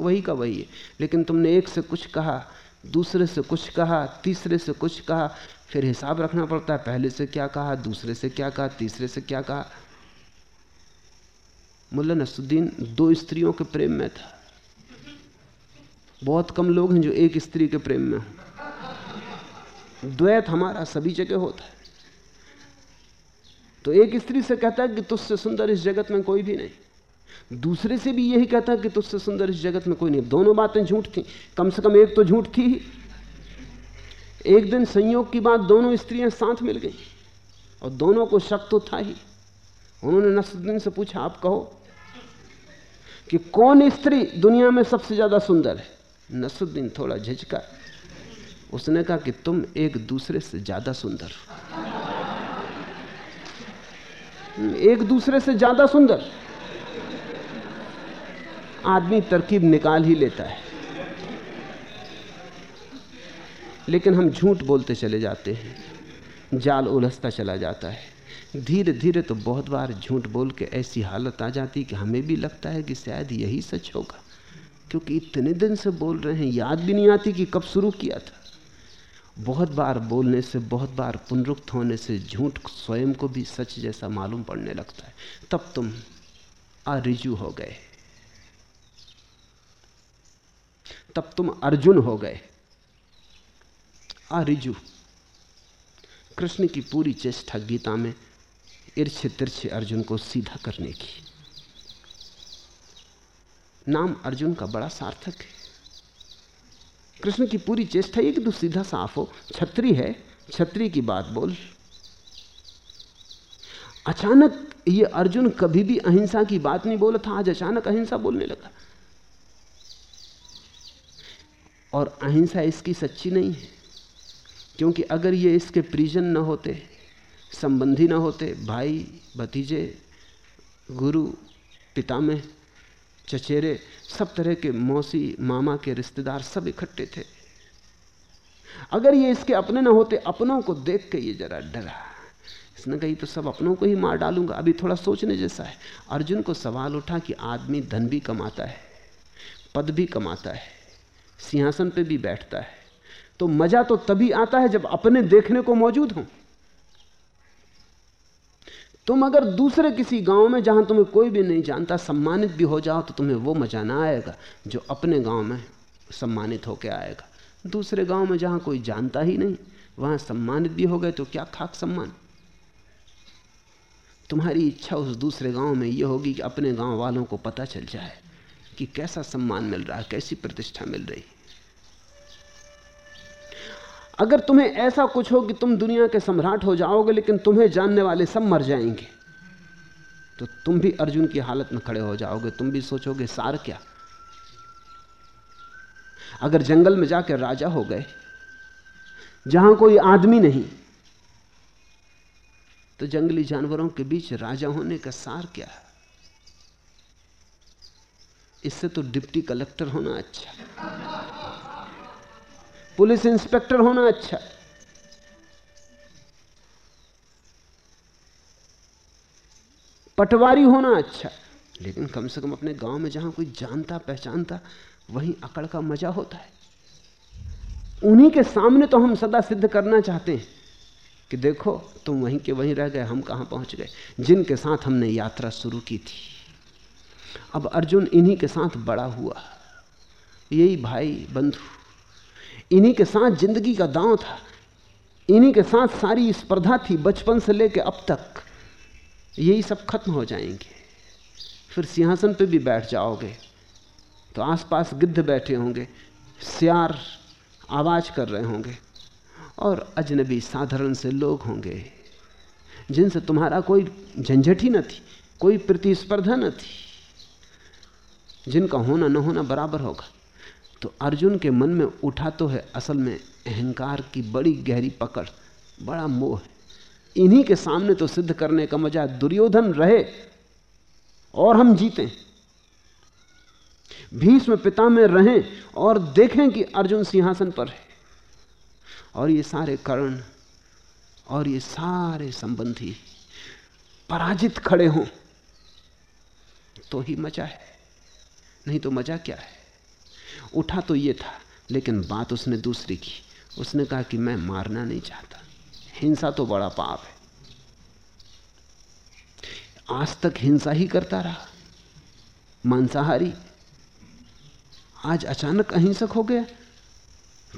वही का वही है। लेकिन तुमने एक से कुछ कहा, दूसरे से कुछ कहा, तीसरे से कुछ कहा फिर हिसाब रखना पड़ता है, पहले से क्या कहा, दूसरे से क्या कहा, तीसरे से क्या कहा। मुल्ला नसुद्दीन दो स्त्रियों के प्रेम में था। बहुत कम लोग हैं जो एक स्त्री के प्रेम में हो। द्वैत हमारा सभी जगह होता है। तो एक स्त्री से कहता है कि तुझसे सुंदर इस जगत में कोई भी नहीं। दूसरे से भी यही कहता है कि तुझसे सुंदर इस जगत में कोई नहीं। दोनों बातें झूठ थी। कम से कम एक तो झूठ थी ही। एक दिन संयोग की बात दोनों स्त्रियाँ साथ मिल गई, और दोनों को शक तो था ही। उन्होंने नसरुद्दीन से पूछा, आप कहो कि कौन स्त्री दुनिया में सबसे ज़्यादा सुंदर है? नसरुद्दीन थोड़ा झिझका। उसने कहा कि तुम एक दूसरे से ज़्यादा सुंदर एक दूसरे से ज़्यादा सुंदर? आदमी तरकीब निकाल ही लेता है। लेकिन हम झूठ बोलते चले जाते हैं। जाल उलझता चला जाता है। धीरे धीरे तो बहुत बार झूठ बोल के ऐसी हालत आ जाती कि हमें भी लगता है कि शायद यही सच होगा। क्योंकि इतने दिन से बोल रहे हैं, याद भी नहीं आती कि कब शुरू किया था। बहुत बार बोलने से, बहुत बार पुनरुक्त होने से झूठ स्वयं को भी सच जैसा मालूम पड़ने लगता है। तब तुम अरिजु हो गए। तब तुम अर्जुन हो गए। अरिजु कृष्ण की पूरी चेष्टा गीता में इर्छे तिरछे अर्जुन को सीधा करने की। नाम अर्जुन का बड़ा सार्थक है। कृष्ण की पूरी चेष्टा ये कि तू सीधा साफ़ हो। छत्री है। छत्री की बात बोल। अचानक ये अर्जुन कभी भी अहिंसा की बात नहीं बोला था। आज अचानक अहिंसा बोलने लगा। और अहिंसा इसकी सच्ची नहीं है। क्योंकि अगर ये इसके परिजन न होते, संबंधी न होते, भाई, भतीजे, गुरु पिता में चचेरे, सब तरह के मौसी, मामा के रिश्तेदार सब इकट्ठे थे। अगर ये इसके अपने ना होते, अपनों को देख के ये जरा डरा। इसने कही तो सब अपनों को ही मार डालूँगा। अभी थोड़ा सोचने जैसा है। अर्जुन को सवाल उठा कि आदमी धन भी कमाता है, पद भी कमाता है, सिंहासन पे भी बैठता है। तो मज़ा तो तभी आता है जब अपने देखने को मौजूद हो। तुम अगर दूसरे किसी गाँव में, जहाँ तुम्हें कोई भी नहीं जानता, सम्मानित भी हो जाओ तो तुम्हें वो मज़ा ना आएगा, जो अपने गाँव में सम्मानित होकर आएगा। दूसरे गाँव में, जहाँ कोई जानता ही नहीं, वहाँ सम्मानित भी हो गए तो क्या खाक सम्मान? तुम्हारी इच्छा उस दूसरे गाँव में यह होगी कि अपने गाँव वालों को पता चल जाए कि कैसा सम्मान मिल रहा है, कैसी प्रतिष्ठा मिल रही अगर तुम्हें ऐसा कुछ हो कि तुम दुनिया के सम्राट हो जाओगे, लेकिन तुम्हें जानने वाले सब मर जाएँगे तो तुम भी अर्जुन की हालत में खड़े हो जाओगे। तुम भी सोचोगे, सार क्या? अगर जंगल में जाकर राजा हो गए, जहाँ कोई आदमी नहीं तो जंगली जानवरों के बीच राजा होने का सार क्या है? इससे तो डिप्टी कलेक्टर होना अच्छा। पुलिस इंस्पेक्टर होना अच्छा। पटवारी होना अच्छा। लेकिन कम से कम अपने गाँव में जहाँ कोई जानता, पहचानता, वहीं अकड़ का मज़ा होता है। उन्हीं के सामने तो हम सदा सिद्ध करना चाहते हैं कि देखो, तुम वहीं के वहीं रह गए, हम कहाँ पहुँच गए, जिनके साथ हमने यात्रा शुरू की थी। अब अर्जुन इन्हीं के साथ बड़ा हुआ। यही भाई, बंधु इन्हीं के साथ ज़िंदगी का दांव था। इन्हीं के साथ सारी स्पर्धा थी बचपन से लेकर अब तक। यही सब खत्म हो जाएँगे। फिर सिंहासन पे भी बैठ जाओगे। तो आसपास गिद्ध बैठे होंगे। सियार आवाज़ कर रहे होंगे। और अजनबी साधारण से लोग होंगे। जिनसे तुम्हारा कोई झंझट ही न थी, कोई प्रतिस्पर्धा न थी। जिनका होना न होना बराबर होगा। तो अर्जुन के मन में उठा तो है असल में अहंकार की बड़ी गहरी पकड़, बड़ा मोह है। इन्हीं के सामने तो सिद्ध करने का मज़ा दुर्योधन रहे और हम जीते। भीष्म पिता में रहें और देखें कि अर्जुन सिंहासन पर है। और ये सारे कर्ण और ये सारे संबंधी पराजित खड़े हों तो ही मज़ा है। नहीं तो मज़ा क्या है? उठा तो ये था, लेकिन बात उसने दूसरी की। उसने कहा कि मैं मारना नहीं चाहता। हिंसा तो बड़ा पाप है। आज तक हिंसा ही करता रहा। मांसाहारी। आज अचानक अहिंसक हो गया।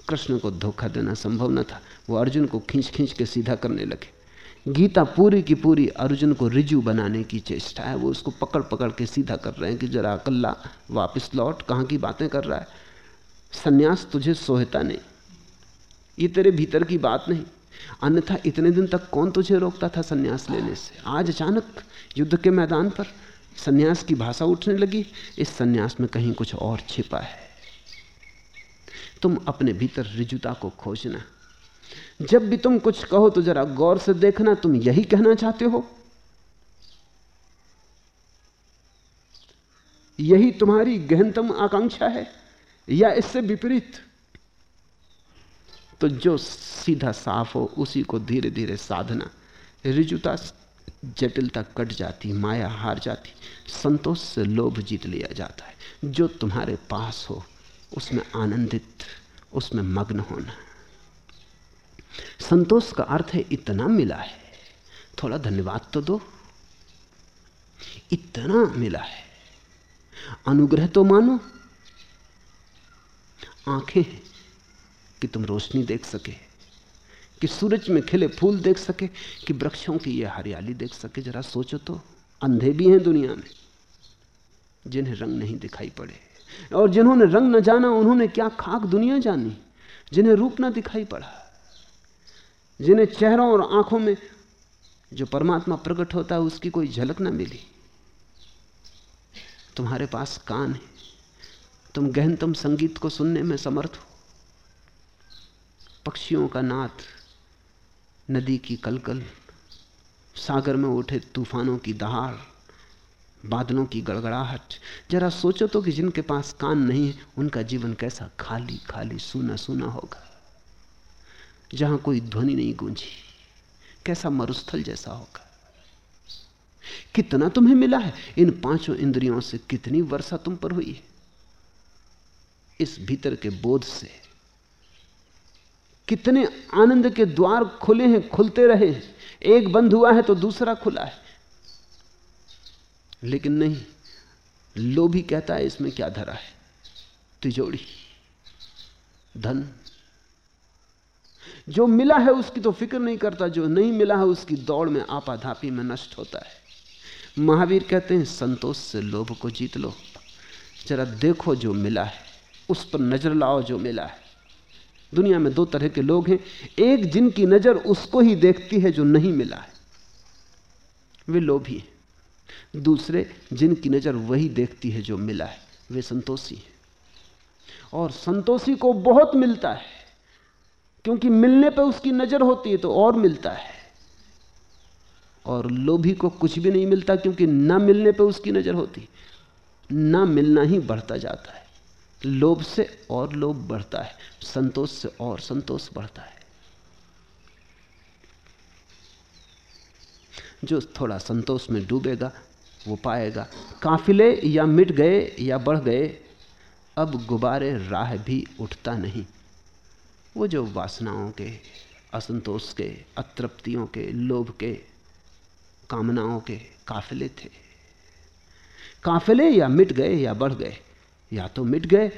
कृष्ण को धोखा देना संभव न था। वो अर्जुन को खींच खींच के सीधा करने लगे। गीता पूरी की पूरी अर्जुन को रिजु बनाने की चेष्टा है। वो उसको पकड़ पकड़ के सीधा कर रहे हैं कि जरा अकल्ला वापस लौट, कहाँ की बातें कर रहा है? सन्यास तुझे सोहता नहीं। ये तेरे भीतर की बात नहीं। अन्यथा इतने दिन तक कौन तुझे रोकता था सन्यास लेने से? आज अचानक युद्ध के मैदान पर सन्यास की भाषा उठने लगी। इस सन्यास में कहीं कुछ और छिपा है। तुम अपने भीतर रिजुता को खोजना जब भी तुम कुछ कहो तो जरा गौर से देखना, तुम यही कहना चाहते हो? यही तुम्हारी गहनतम आकांक्षा है या इससे विपरीत? तो जो सीधा साफ़ हो, उसी को धीरे धीरे साधना। रिजुता जटिलता कट जाती, माया हार जाती, संतोष से लोभ जीत लिया जाता है। जो तुम्हारे पास हो, उसमें आनंदित, उसमें मग्न होना। संतोष का अर्थ है इतना मिला है। थोड़ा धन्यवाद तो दो। इतना मिला है। अनुग्रह तो मानो। आँखें हैं कि तुम रोशनी देख सके, कि सूरज में खिले फूल देख सके, कि वृक्षों की यह हरियाली देख सके। जरा सोचो तो अंधे भी हैं दुनिया में, जिन्हें रंग नहीं दिखाई पड़े। और जिन्होंने रंग न जाना, उन्होंने क्या खाक दुनिया जानी, जिन्हें रूप ना दिखाई पड़ा। जिन्हें चेहरों और आँखों में जो परमात्मा प्रकट होता है, उसकी कोई झलक ना मिली। तुम्हारे पास कान है। तुम गहनतम संगीत को सुनने में समर्थ हो। पक्षियों का नाथ नदी की कलकल, सागर में उठे तूफानों की दहाड़, बादलों की गड़गड़ाहट। जरा सोचो तो कि जिनके पास कान नहीं है, उनका जीवन कैसा खाली खाली सूना सूना होगा। जहाँ कोई ध्वनि नहीं गूंजी, कैसा मरुस्थल जैसा होगा। कितना तुम्हें मिला है? इन पाँचों इंद्रियों से कितनी वर्षा तुम पर हुई है? इस भीतर के बोध से कितने आनंद के द्वार खुले हैं, खुलते रहे हैं। एक बंद हुआ है तो दूसरा खुला है। लेकिन नहीं, लोभी कहता है, इसमें क्या धरा है? तिजोड़ी धन जो मिला है उसकी तो फ़िक्र नहीं करता, जो नहीं मिला है उसकी दौड़ में आपाधापी में नष्ट होता है। महावीर कहते हैं, संतोष से लोभ को जीत लो। जरा देखो जो मिला है, उस पर नज़र लाओ जो मिला है। दुनिया में दो तरह के लोग हैं, एक जिनकी नज़र उसको ही देखती है जो नहीं मिला है। वे लोभी हैं। दूसरे जिनकी नज़र वही देखती है जो मिला है, वे संतोषी हैं। और संतोषी को बहुत मिलता है। क्योंकि मिलने पर उसकी नज़र होती है तो और मिलता है। और लोभी को कुछ भी नहीं मिलता क्योंकि ना मिलने पर उसकी नज़र होती। ना मिलना ही बढ़ता जाता है। लोभ से और लोभ बढ़ता है। संतोष से और संतोष बढ़ता है। जो थोड़ा संतोष में डूबेगा, वो पाएगा। काफिले या मिट गए या बढ़ गए, अब गुब्बारे राह भी उठता नहीं। वो जो वासनाओं के, असंतोष के, अतृप्तियों के, लोभ के, कामनाओं के काफिले थे। काफिले या मिट गए या बढ़ गए, या तो मिट गए,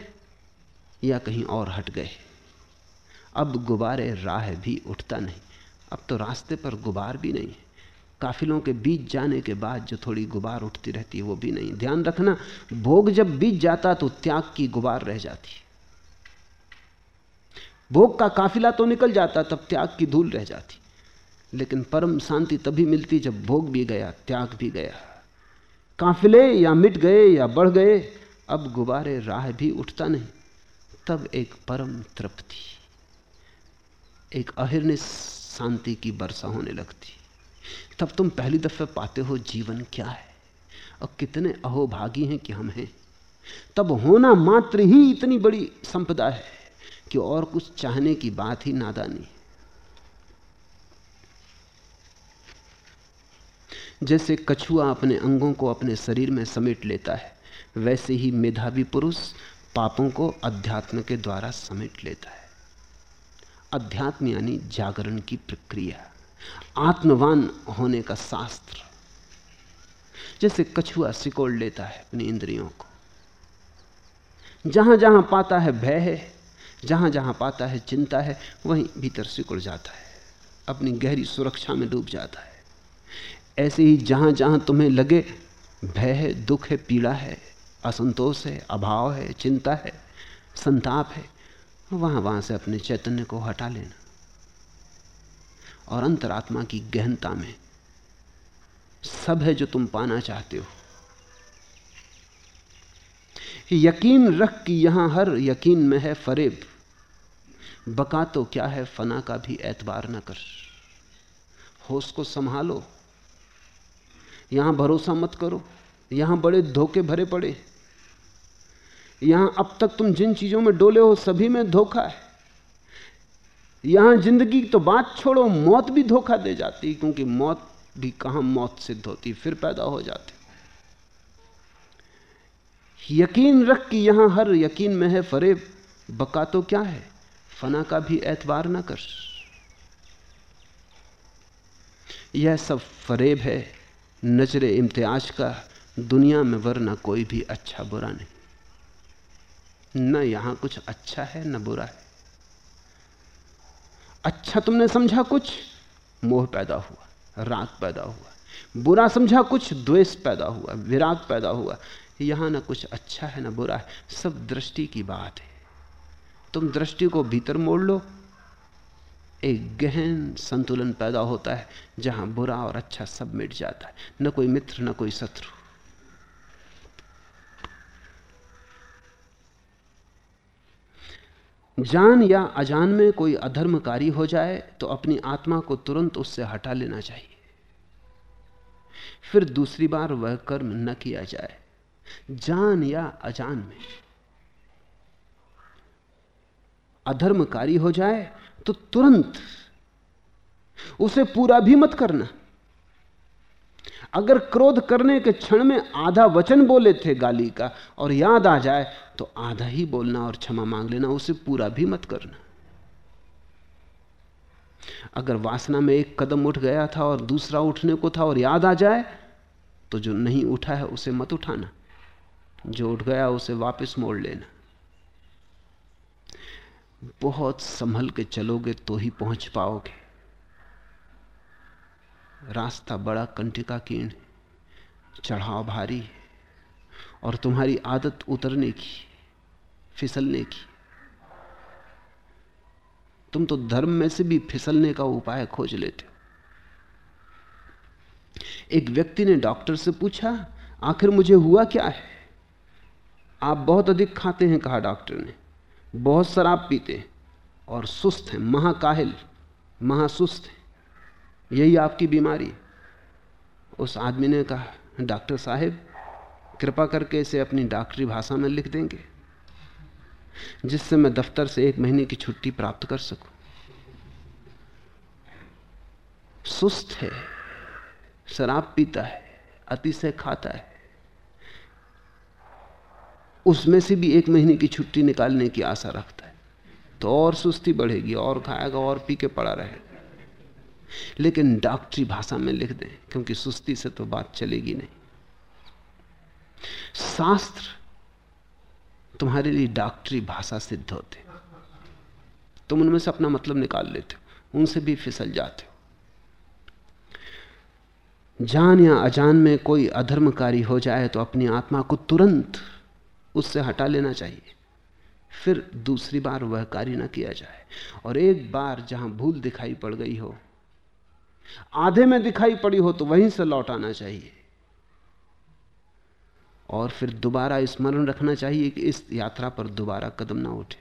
या कहीं और हट गए। अब गुब्बारे राह भी उठता नहीं। अब तो रास्ते पर गुबार भी नहीं। है काफिलों के बीच जाने के बाद जो थोड़ी गुबार उठती रहती है, वो भी नहीं। ध्यान रखना, भोग जब बीत जाता तो त्याग की गुबार रह जाती। भोग का काफिला तो निकल जाता, तब त्याग की धूल रह जाती। लेकिन परम शांति तभी मिलती जब भोग भी गया, त्याग भी गया। काफिले या मिट गए या बढ़ गए, अब गुब्बारे राह भी उठता नहीं। तब एक परम तृप्ति, एक अहिर्निश शांति की वर्षा होने लगती। तब तुम पहली दफे पाते हो जीवन क्या है, और कितने अहोभागी हैं कि हम हैं। तब होना मात्र ही इतनी बड़ी संपदा है। कि और कुछ चाहने की बात ही नादानी जैसे कछुआ अपने अंगों को अपने शरीर में समेट लेता है, वैसे ही मेधावी पुरुष पापों को अध्यात्म के द्वारा समेट लेता है। अध्यात्म यानी जागरण की प्रक्रिया, आत्मवान होने का शास्त्र। जैसे कछुआ सिकोड़ लेता है अपनी इंद्रियों को। जहाँ जहाँ पाता है भय है जहाँ जहाँ पाता है, चिंता है, वहीं भीतर सिकुड़ जाता है। अपनी गहरी सुरक्षा में डूब जाता है। ऐसे ही जहाँ जहाँ तुम्हें लगे, भय है, दुख है, पीड़ा है, असंतोष है, अभाव है, चिंता है, संताप है, वहाँ वहाँ से अपने चैतन्य को हटा लेना। और अंतरात्मा की गहनता में सब है जो तुम पाना चाहते हो। यकीन रख कि यहाँ हर यकीन में है फरेब। बका तो क्या है, फना का भी एतबार न कर। होश को संभालो। यहाँ भरोसा मत करो। यहाँ बड़े धोखे भरे पड़े। यहाँ अब तक तुम जिन चीज़ों में डोले हो, सभी में धोखा है। यहाँ ज़िंदगी तो बात छोड़ो, मौत भी धोखा दे जाती, क्योंकि मौत भी कहाँ मौत सिद्ध होती, फिर पैदा हो जाती। यकीन रख कि यहाँ हर यकीन में है फरेब बका तो क्या है? फना का भी एतबार ना कर। यह सब फरेब है, नजरे इम्तियाज़ का, दुनिया में वरना कोई भी अच्छा बुरा नहीं। न यहाँ कुछ अच्छा है, न बुरा है। अच्छा तुमने समझा कुछ? मोह पैदा हुआ, राग पैदा हुआ। बुरा समझा कुछ? द्वेष पैदा हुआ, विराग पैदा हुआ। यहाँ ना कुछ अच्छा है, ना बुरा है। सब दृष्टि की बात है। तुम दृष्टि को भीतर मोड़ लो। एक गहन संतुलन पैदा होता है, जहाँ बुरा और अच्छा सब मिट जाता है। न कोई मित्र, न कोई शत्रु। जान या अजान में कोई अधर्मकारी हो जाए तो अपनी आत्मा को तुरंत उससे हटा लेना चाहिए। फिर दूसरी बार वह कर्म न किया जाए। जान या अजान में अधर्मकारी हो जाए तो तुरंत उसे पूरा भी मत करना। अगर क्रोध करने के क्षण में आधा वचन बोले थे गाली का और याद आ जाए तो आधा ही बोलना और क्षमा मांग लेना, उसे पूरा भी मत करना। अगर वासना में एक कदम उठ गया था और दूसरा उठने को था और याद आ जाए तो जो नहीं उठा है उसे मत उठाना। जो उठ गया उसे वापस मोड़ लेना। बहुत संभल के चलोगे तो ही पहुँच पाओगे। रास्ता बड़ा कंटिका कीर्ण है, चढ़ाव भारी है, और तुम्हारी आदत उतरने की, फिसलने की। तुम तो धर्म में से भी फिसलने का उपाय खोज लेते हो। एक व्यक्ति ने डॉक्टर से पूछा, आखिर मुझे हुआ क्या है? आप बहुत अधिक खाते हैं, कहा डॉक्टर ने। बहुत शराब पीते और सुस्त हैं, महाकाहिल, महासुस्त हैं। यही आपकी बीमारी उस आदमी ने कहा, डॉक्टर साहब, कृपा करके इसे अपनी डॉक्टरी भाषा में लिख देंगे, जिससे मैं दफ्तर से एक महीने की छुट्टी प्राप्त कर सकूँ। सुस्त है, शराब पीता है, अतिशय खाता है। उसमें से भी एक महीने की छुट्टी निकालने की आशा रखता है। तो और सुस्ती बढ़ेगी, और खाएगा, और पी के पड़ा रहेगा लेकिन डॉक्टरी भाषा में लिख दें, क्योंकि सुस्ती से तो बात चलेगी नहीं। शास्त्र तुम्हारे लिए डॉक्टरी भाषा सिद्ध होते। तुम उनमें से अपना मतलब निकाल लेते हो, उनसे भी फिसल जाते हो। जान या अजान में कोई अधर्मकारी हो जाए तो अपनी आत्मा को तुरंत उससे हटा लेना चाहिए। फिर दूसरी बार वह कार्य ना किया जाए। और एक बार जहाँ भूल दिखाई पड़ गई हो, आधे में दिखाई पड़ी हो तो वहीं से लौट आना चाहिए। और फिर दोबारा स्मरण रखना चाहिए कि इस यात्रा पर दोबारा कदम ना उठे।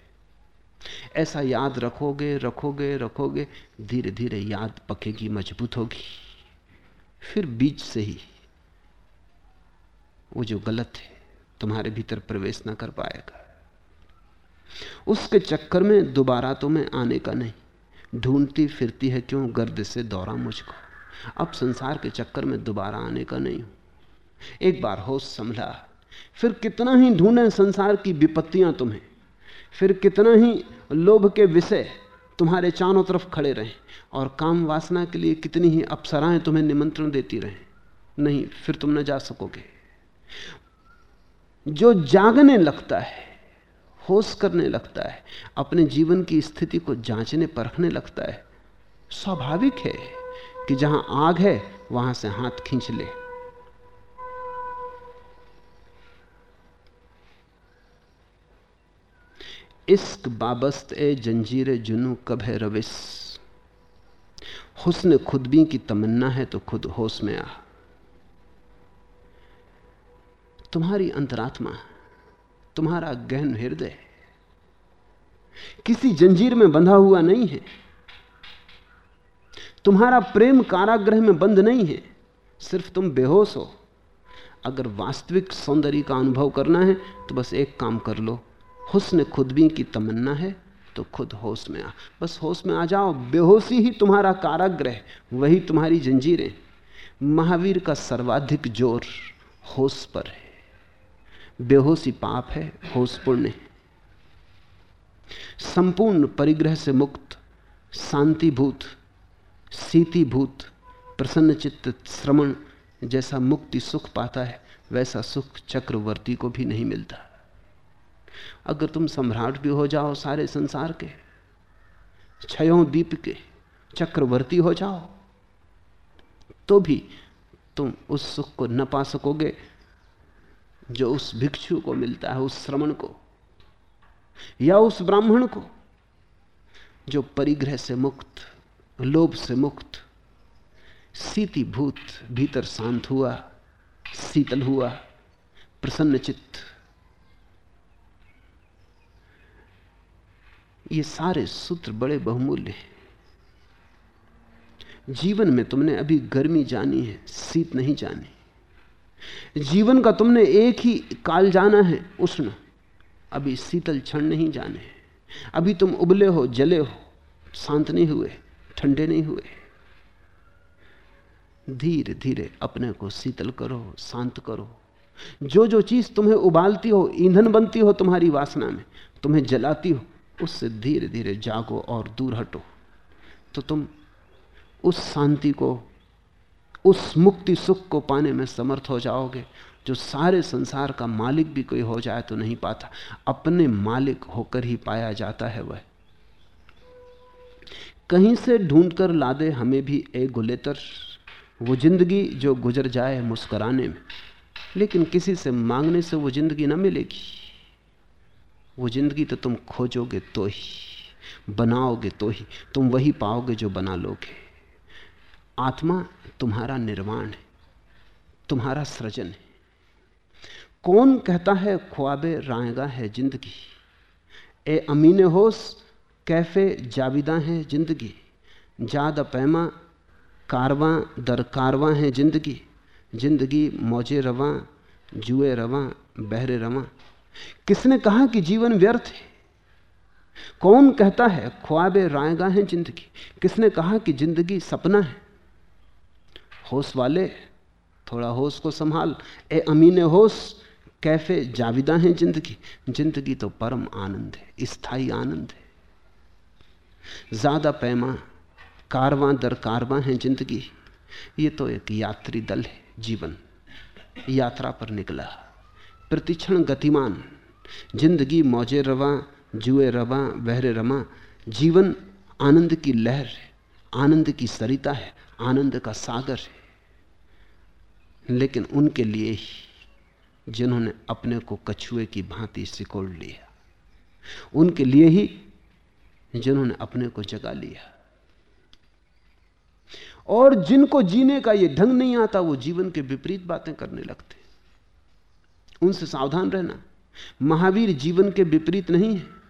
ऐसा याद रखोगे रखोगे रखोगे धीरे धीरे याद पकेगी मज़बूत होगी। फिर बीच से ही वो जो गलत है तुम्हारे भीतर प्रवेश ना कर पाएगा। उसके चक्कर में दोबारा तो मैं आने का नहीं। ढूंढती फिरती है क्यों? गर्द से दौरा मुझको। अब संसार के चक्कर में दोबारा आने का नहीं हूँ। एक बार होश संभला। फिर कितना ही ढूंढे संसार की विपत्तियाँ तुम्हें। फिर कितना ही लोभ के विषय तुम्हारे चारों तरफ़ खड़े रहें। और काम वासना के लिए कितनी ही अप्सराएँ तुम्हें निमंत्रण देती रहें। नहीं, फिर तुम न जा सकोगे। जो जागने लगता है, होश करने लगता है, अपने जीवन की स्थिति को जांचने, परखने लगता है, स्वाभाविक है कि जहाँ आग है, वहाँ से हाथ खींच ले। इश्क बाबस्त ए जंजीर जुनू कब है रविश हुस्न खुदबी की तमन्ना है तो खुद होश में आ। तुम्हारी अंतरात्मा, तुम्हारा गहन हृदय किसी जंजीर में बंधा हुआ नहीं है। तुम्हारा प्रेम कारागृह में बंद नहीं है। सिर्फ़ तुम बेहोश हो। अगर वास्तविक सौंदर्य का अनुभव करना है तो बस एक काम कर लो। हुस्न खुदबी की तमन्ना है तो खुद होश में आ। बस होश में आ जाओ। बेहोशी ही तुम्हारा काराग्रह वही तुम्हारी जंजीरें। महावीर का सर्वाधिक ज़ोर होश पर है। बेहोशी पाप है होश पुण्य है। संपूर्ण परिग्रह से मुक्त, शांतिभूत प्रसन्न चित्त श्रवण जैसा मुक्ति सुख पाता है, वैसा सुख चक्रवर्ती को भी नहीं मिलता। अगर तुम सम्राट भी हो जाओ सारे संसार के छयों दीप के, चक्रवर्ती हो जाओ तो भी तुम उस सुख को न पा सकोगे। जो उस भिक्षु को मिलता है, उस श्रमण को, या उस ब्राह्मण को, जो परिग्रह से मुक्त, लोभ से मुक्त सीति भूत भीतर शांत हुआ, शीतल हुआ, प्रसन्न चित्त। ये सारे सूत्र बड़े बहुमूल्य हैं। जीवन में तुमने अभी गर्मी जानी है, शीत नहीं जानी। जीवन का तुमने एक ही काल जाना है, उष्ण। अभी शीतल क्षण नहीं जाने। अभी तुम उबले हो, जले हो, शांत नहीं हुए, ठंडे नहीं हुए। धीरे धीरे अपने को शीतल करो, शांत करो। जो जो चीज़ तुम्हें उबालती हो, ईंधन बनती हो तुम्हारी वासना में, तुम्हें जलाती हो, उससे धीरे धीरे जागो और दूर हटो। तो तुम उस शांति को उस मुक्ति सुख को पाने में समर्थ हो जाओगे। जो सारे संसार का मालिक भी कोई हो जाए तो नहीं पाता। अपने मालिक होकर ही पाया जाता है वह। कहीं से ढूंढ कर ला दे हमें भी ए गुलेतर। वो ज़िंदगी जो गुजर जाए मुस्कुराने में। लेकिन किसी से मांगने से वो ज़िंदगी ना मिलेगी। वो ज़िंदगी तो तुम खोजोगे तो ही, बनाओगे तो ही। तुम वही पाओगे जो बना लोगे। आत्मा तुम्हारा निर्माण है, तुम्हारा सृजन है। कौन कहता है ख्वाबे रायगा है ज़िंदगी? ए अमीन होश, कैफ़े जाविदा है ज़िंदगी। जाद पैमा, कारवां दर कारवां है ज़िंदगी। ज़िंदगी मौजे रवां, जुए रवां, बहरे रवां। किसने कहा कि जीवन व्यर्थ है? कौन कहता है ख्वाबे रायगा है ज़िंदगी? किसने कहा कि ज़िंदगी सपना है? होश वाले, थोड़ा होश को संभाल। ए अमीन होश, कैफ़े जाविदा है ज़िंदगी। ज़िंदगी तो परम आनंद है स्थायी आनंद है। ज़्यादा पैमा, कारवां दर कारवां है ज़िंदगी। ये तो एक यात्री दल है, जीवन। यात्रा पर निकला। प्रतिक्षण गतिमान। ज़िंदगी मौजे रवा, जुए रवा, बहरे रमा। जीवन आनंद की लहर है, आनंद की सरिता है, आनंद का सागर है। लेकिन उनके लिए ही जिन्होंने अपने को कछुए की भांति सिकोड़ लिया। उनके लिए ही जिन्होंने अपने को जगा लिया। और जिनको जीने का ये ढंग नहीं आता, वो जीवन के विपरीत बातें करने लगते। उनसे सावधान रहना। महावीर जीवन के विपरीत नहीं है।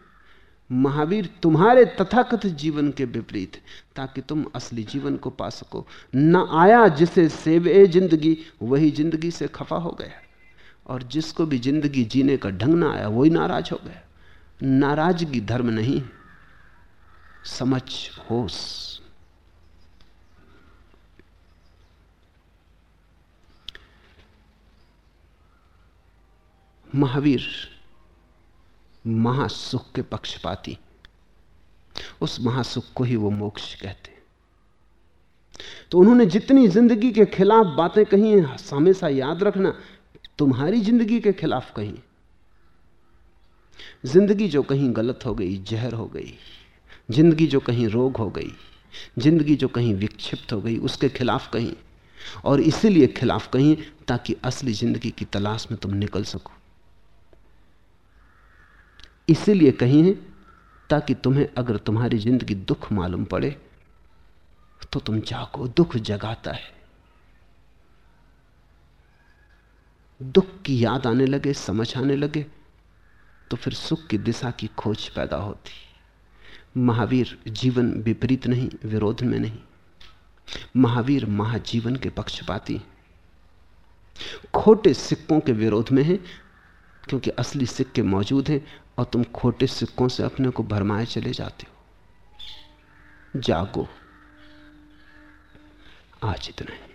महावीर तुम्हारे तथाकथित जीवन के विपरीत, ताकि तुम असली जीवन को पा सको। न आया जिसे सेवे ज़िंदगी, वही ज़िंदगी से खफा हो गया। और जिसको भी ज़िंदगी जीने का ढंग ना आया, वही नाराज़ हो गया। नाराज़गी धर्म नहीं, समझ होश। महावीर महासुख के पक्षपाती उस महासुख को ही वो मोक्ष कहते तो उन्होंने जितनी ज़िंदगी के खिलाफ बातें कही हैं, हमेशा याद रखना, तुम्हारी ज़िंदगी के खिलाफ कही ज़िंदगी जो कहीं गलत हो गई, जहर हो गई, ज़िंदगी जो कहीं रोग हो गई, ज़िंदगी जो कहीं विक्षिप्त हो गई, उसके खिलाफ कहीं। और इसीलिए खिलाफ कहीं ताकि असली ज़िंदगी की तलाश में तुम निकल सको। इसीलिए कही है ताकि तुम्हें अगर तुम्हारी ज़िंदगी दुख मालूम पड़े तो तुम जागो, दुख जगाता है। दुख की याद आने लगे, समझ आने लगे तो फिर सुख की दिशा की खोज पैदा होती। महावीर जीवन विपरीत नहीं, विरोध में नहीं। महावीर महाजीवन के पक्षपाती खोटे सिक्कों के विरोध में है, क्योंकि असली सिक्के मौजूद हैं और तुम खोटे सिक्कों से अपने को भरमाए चले जाते हो। जागो। आज इतना ही।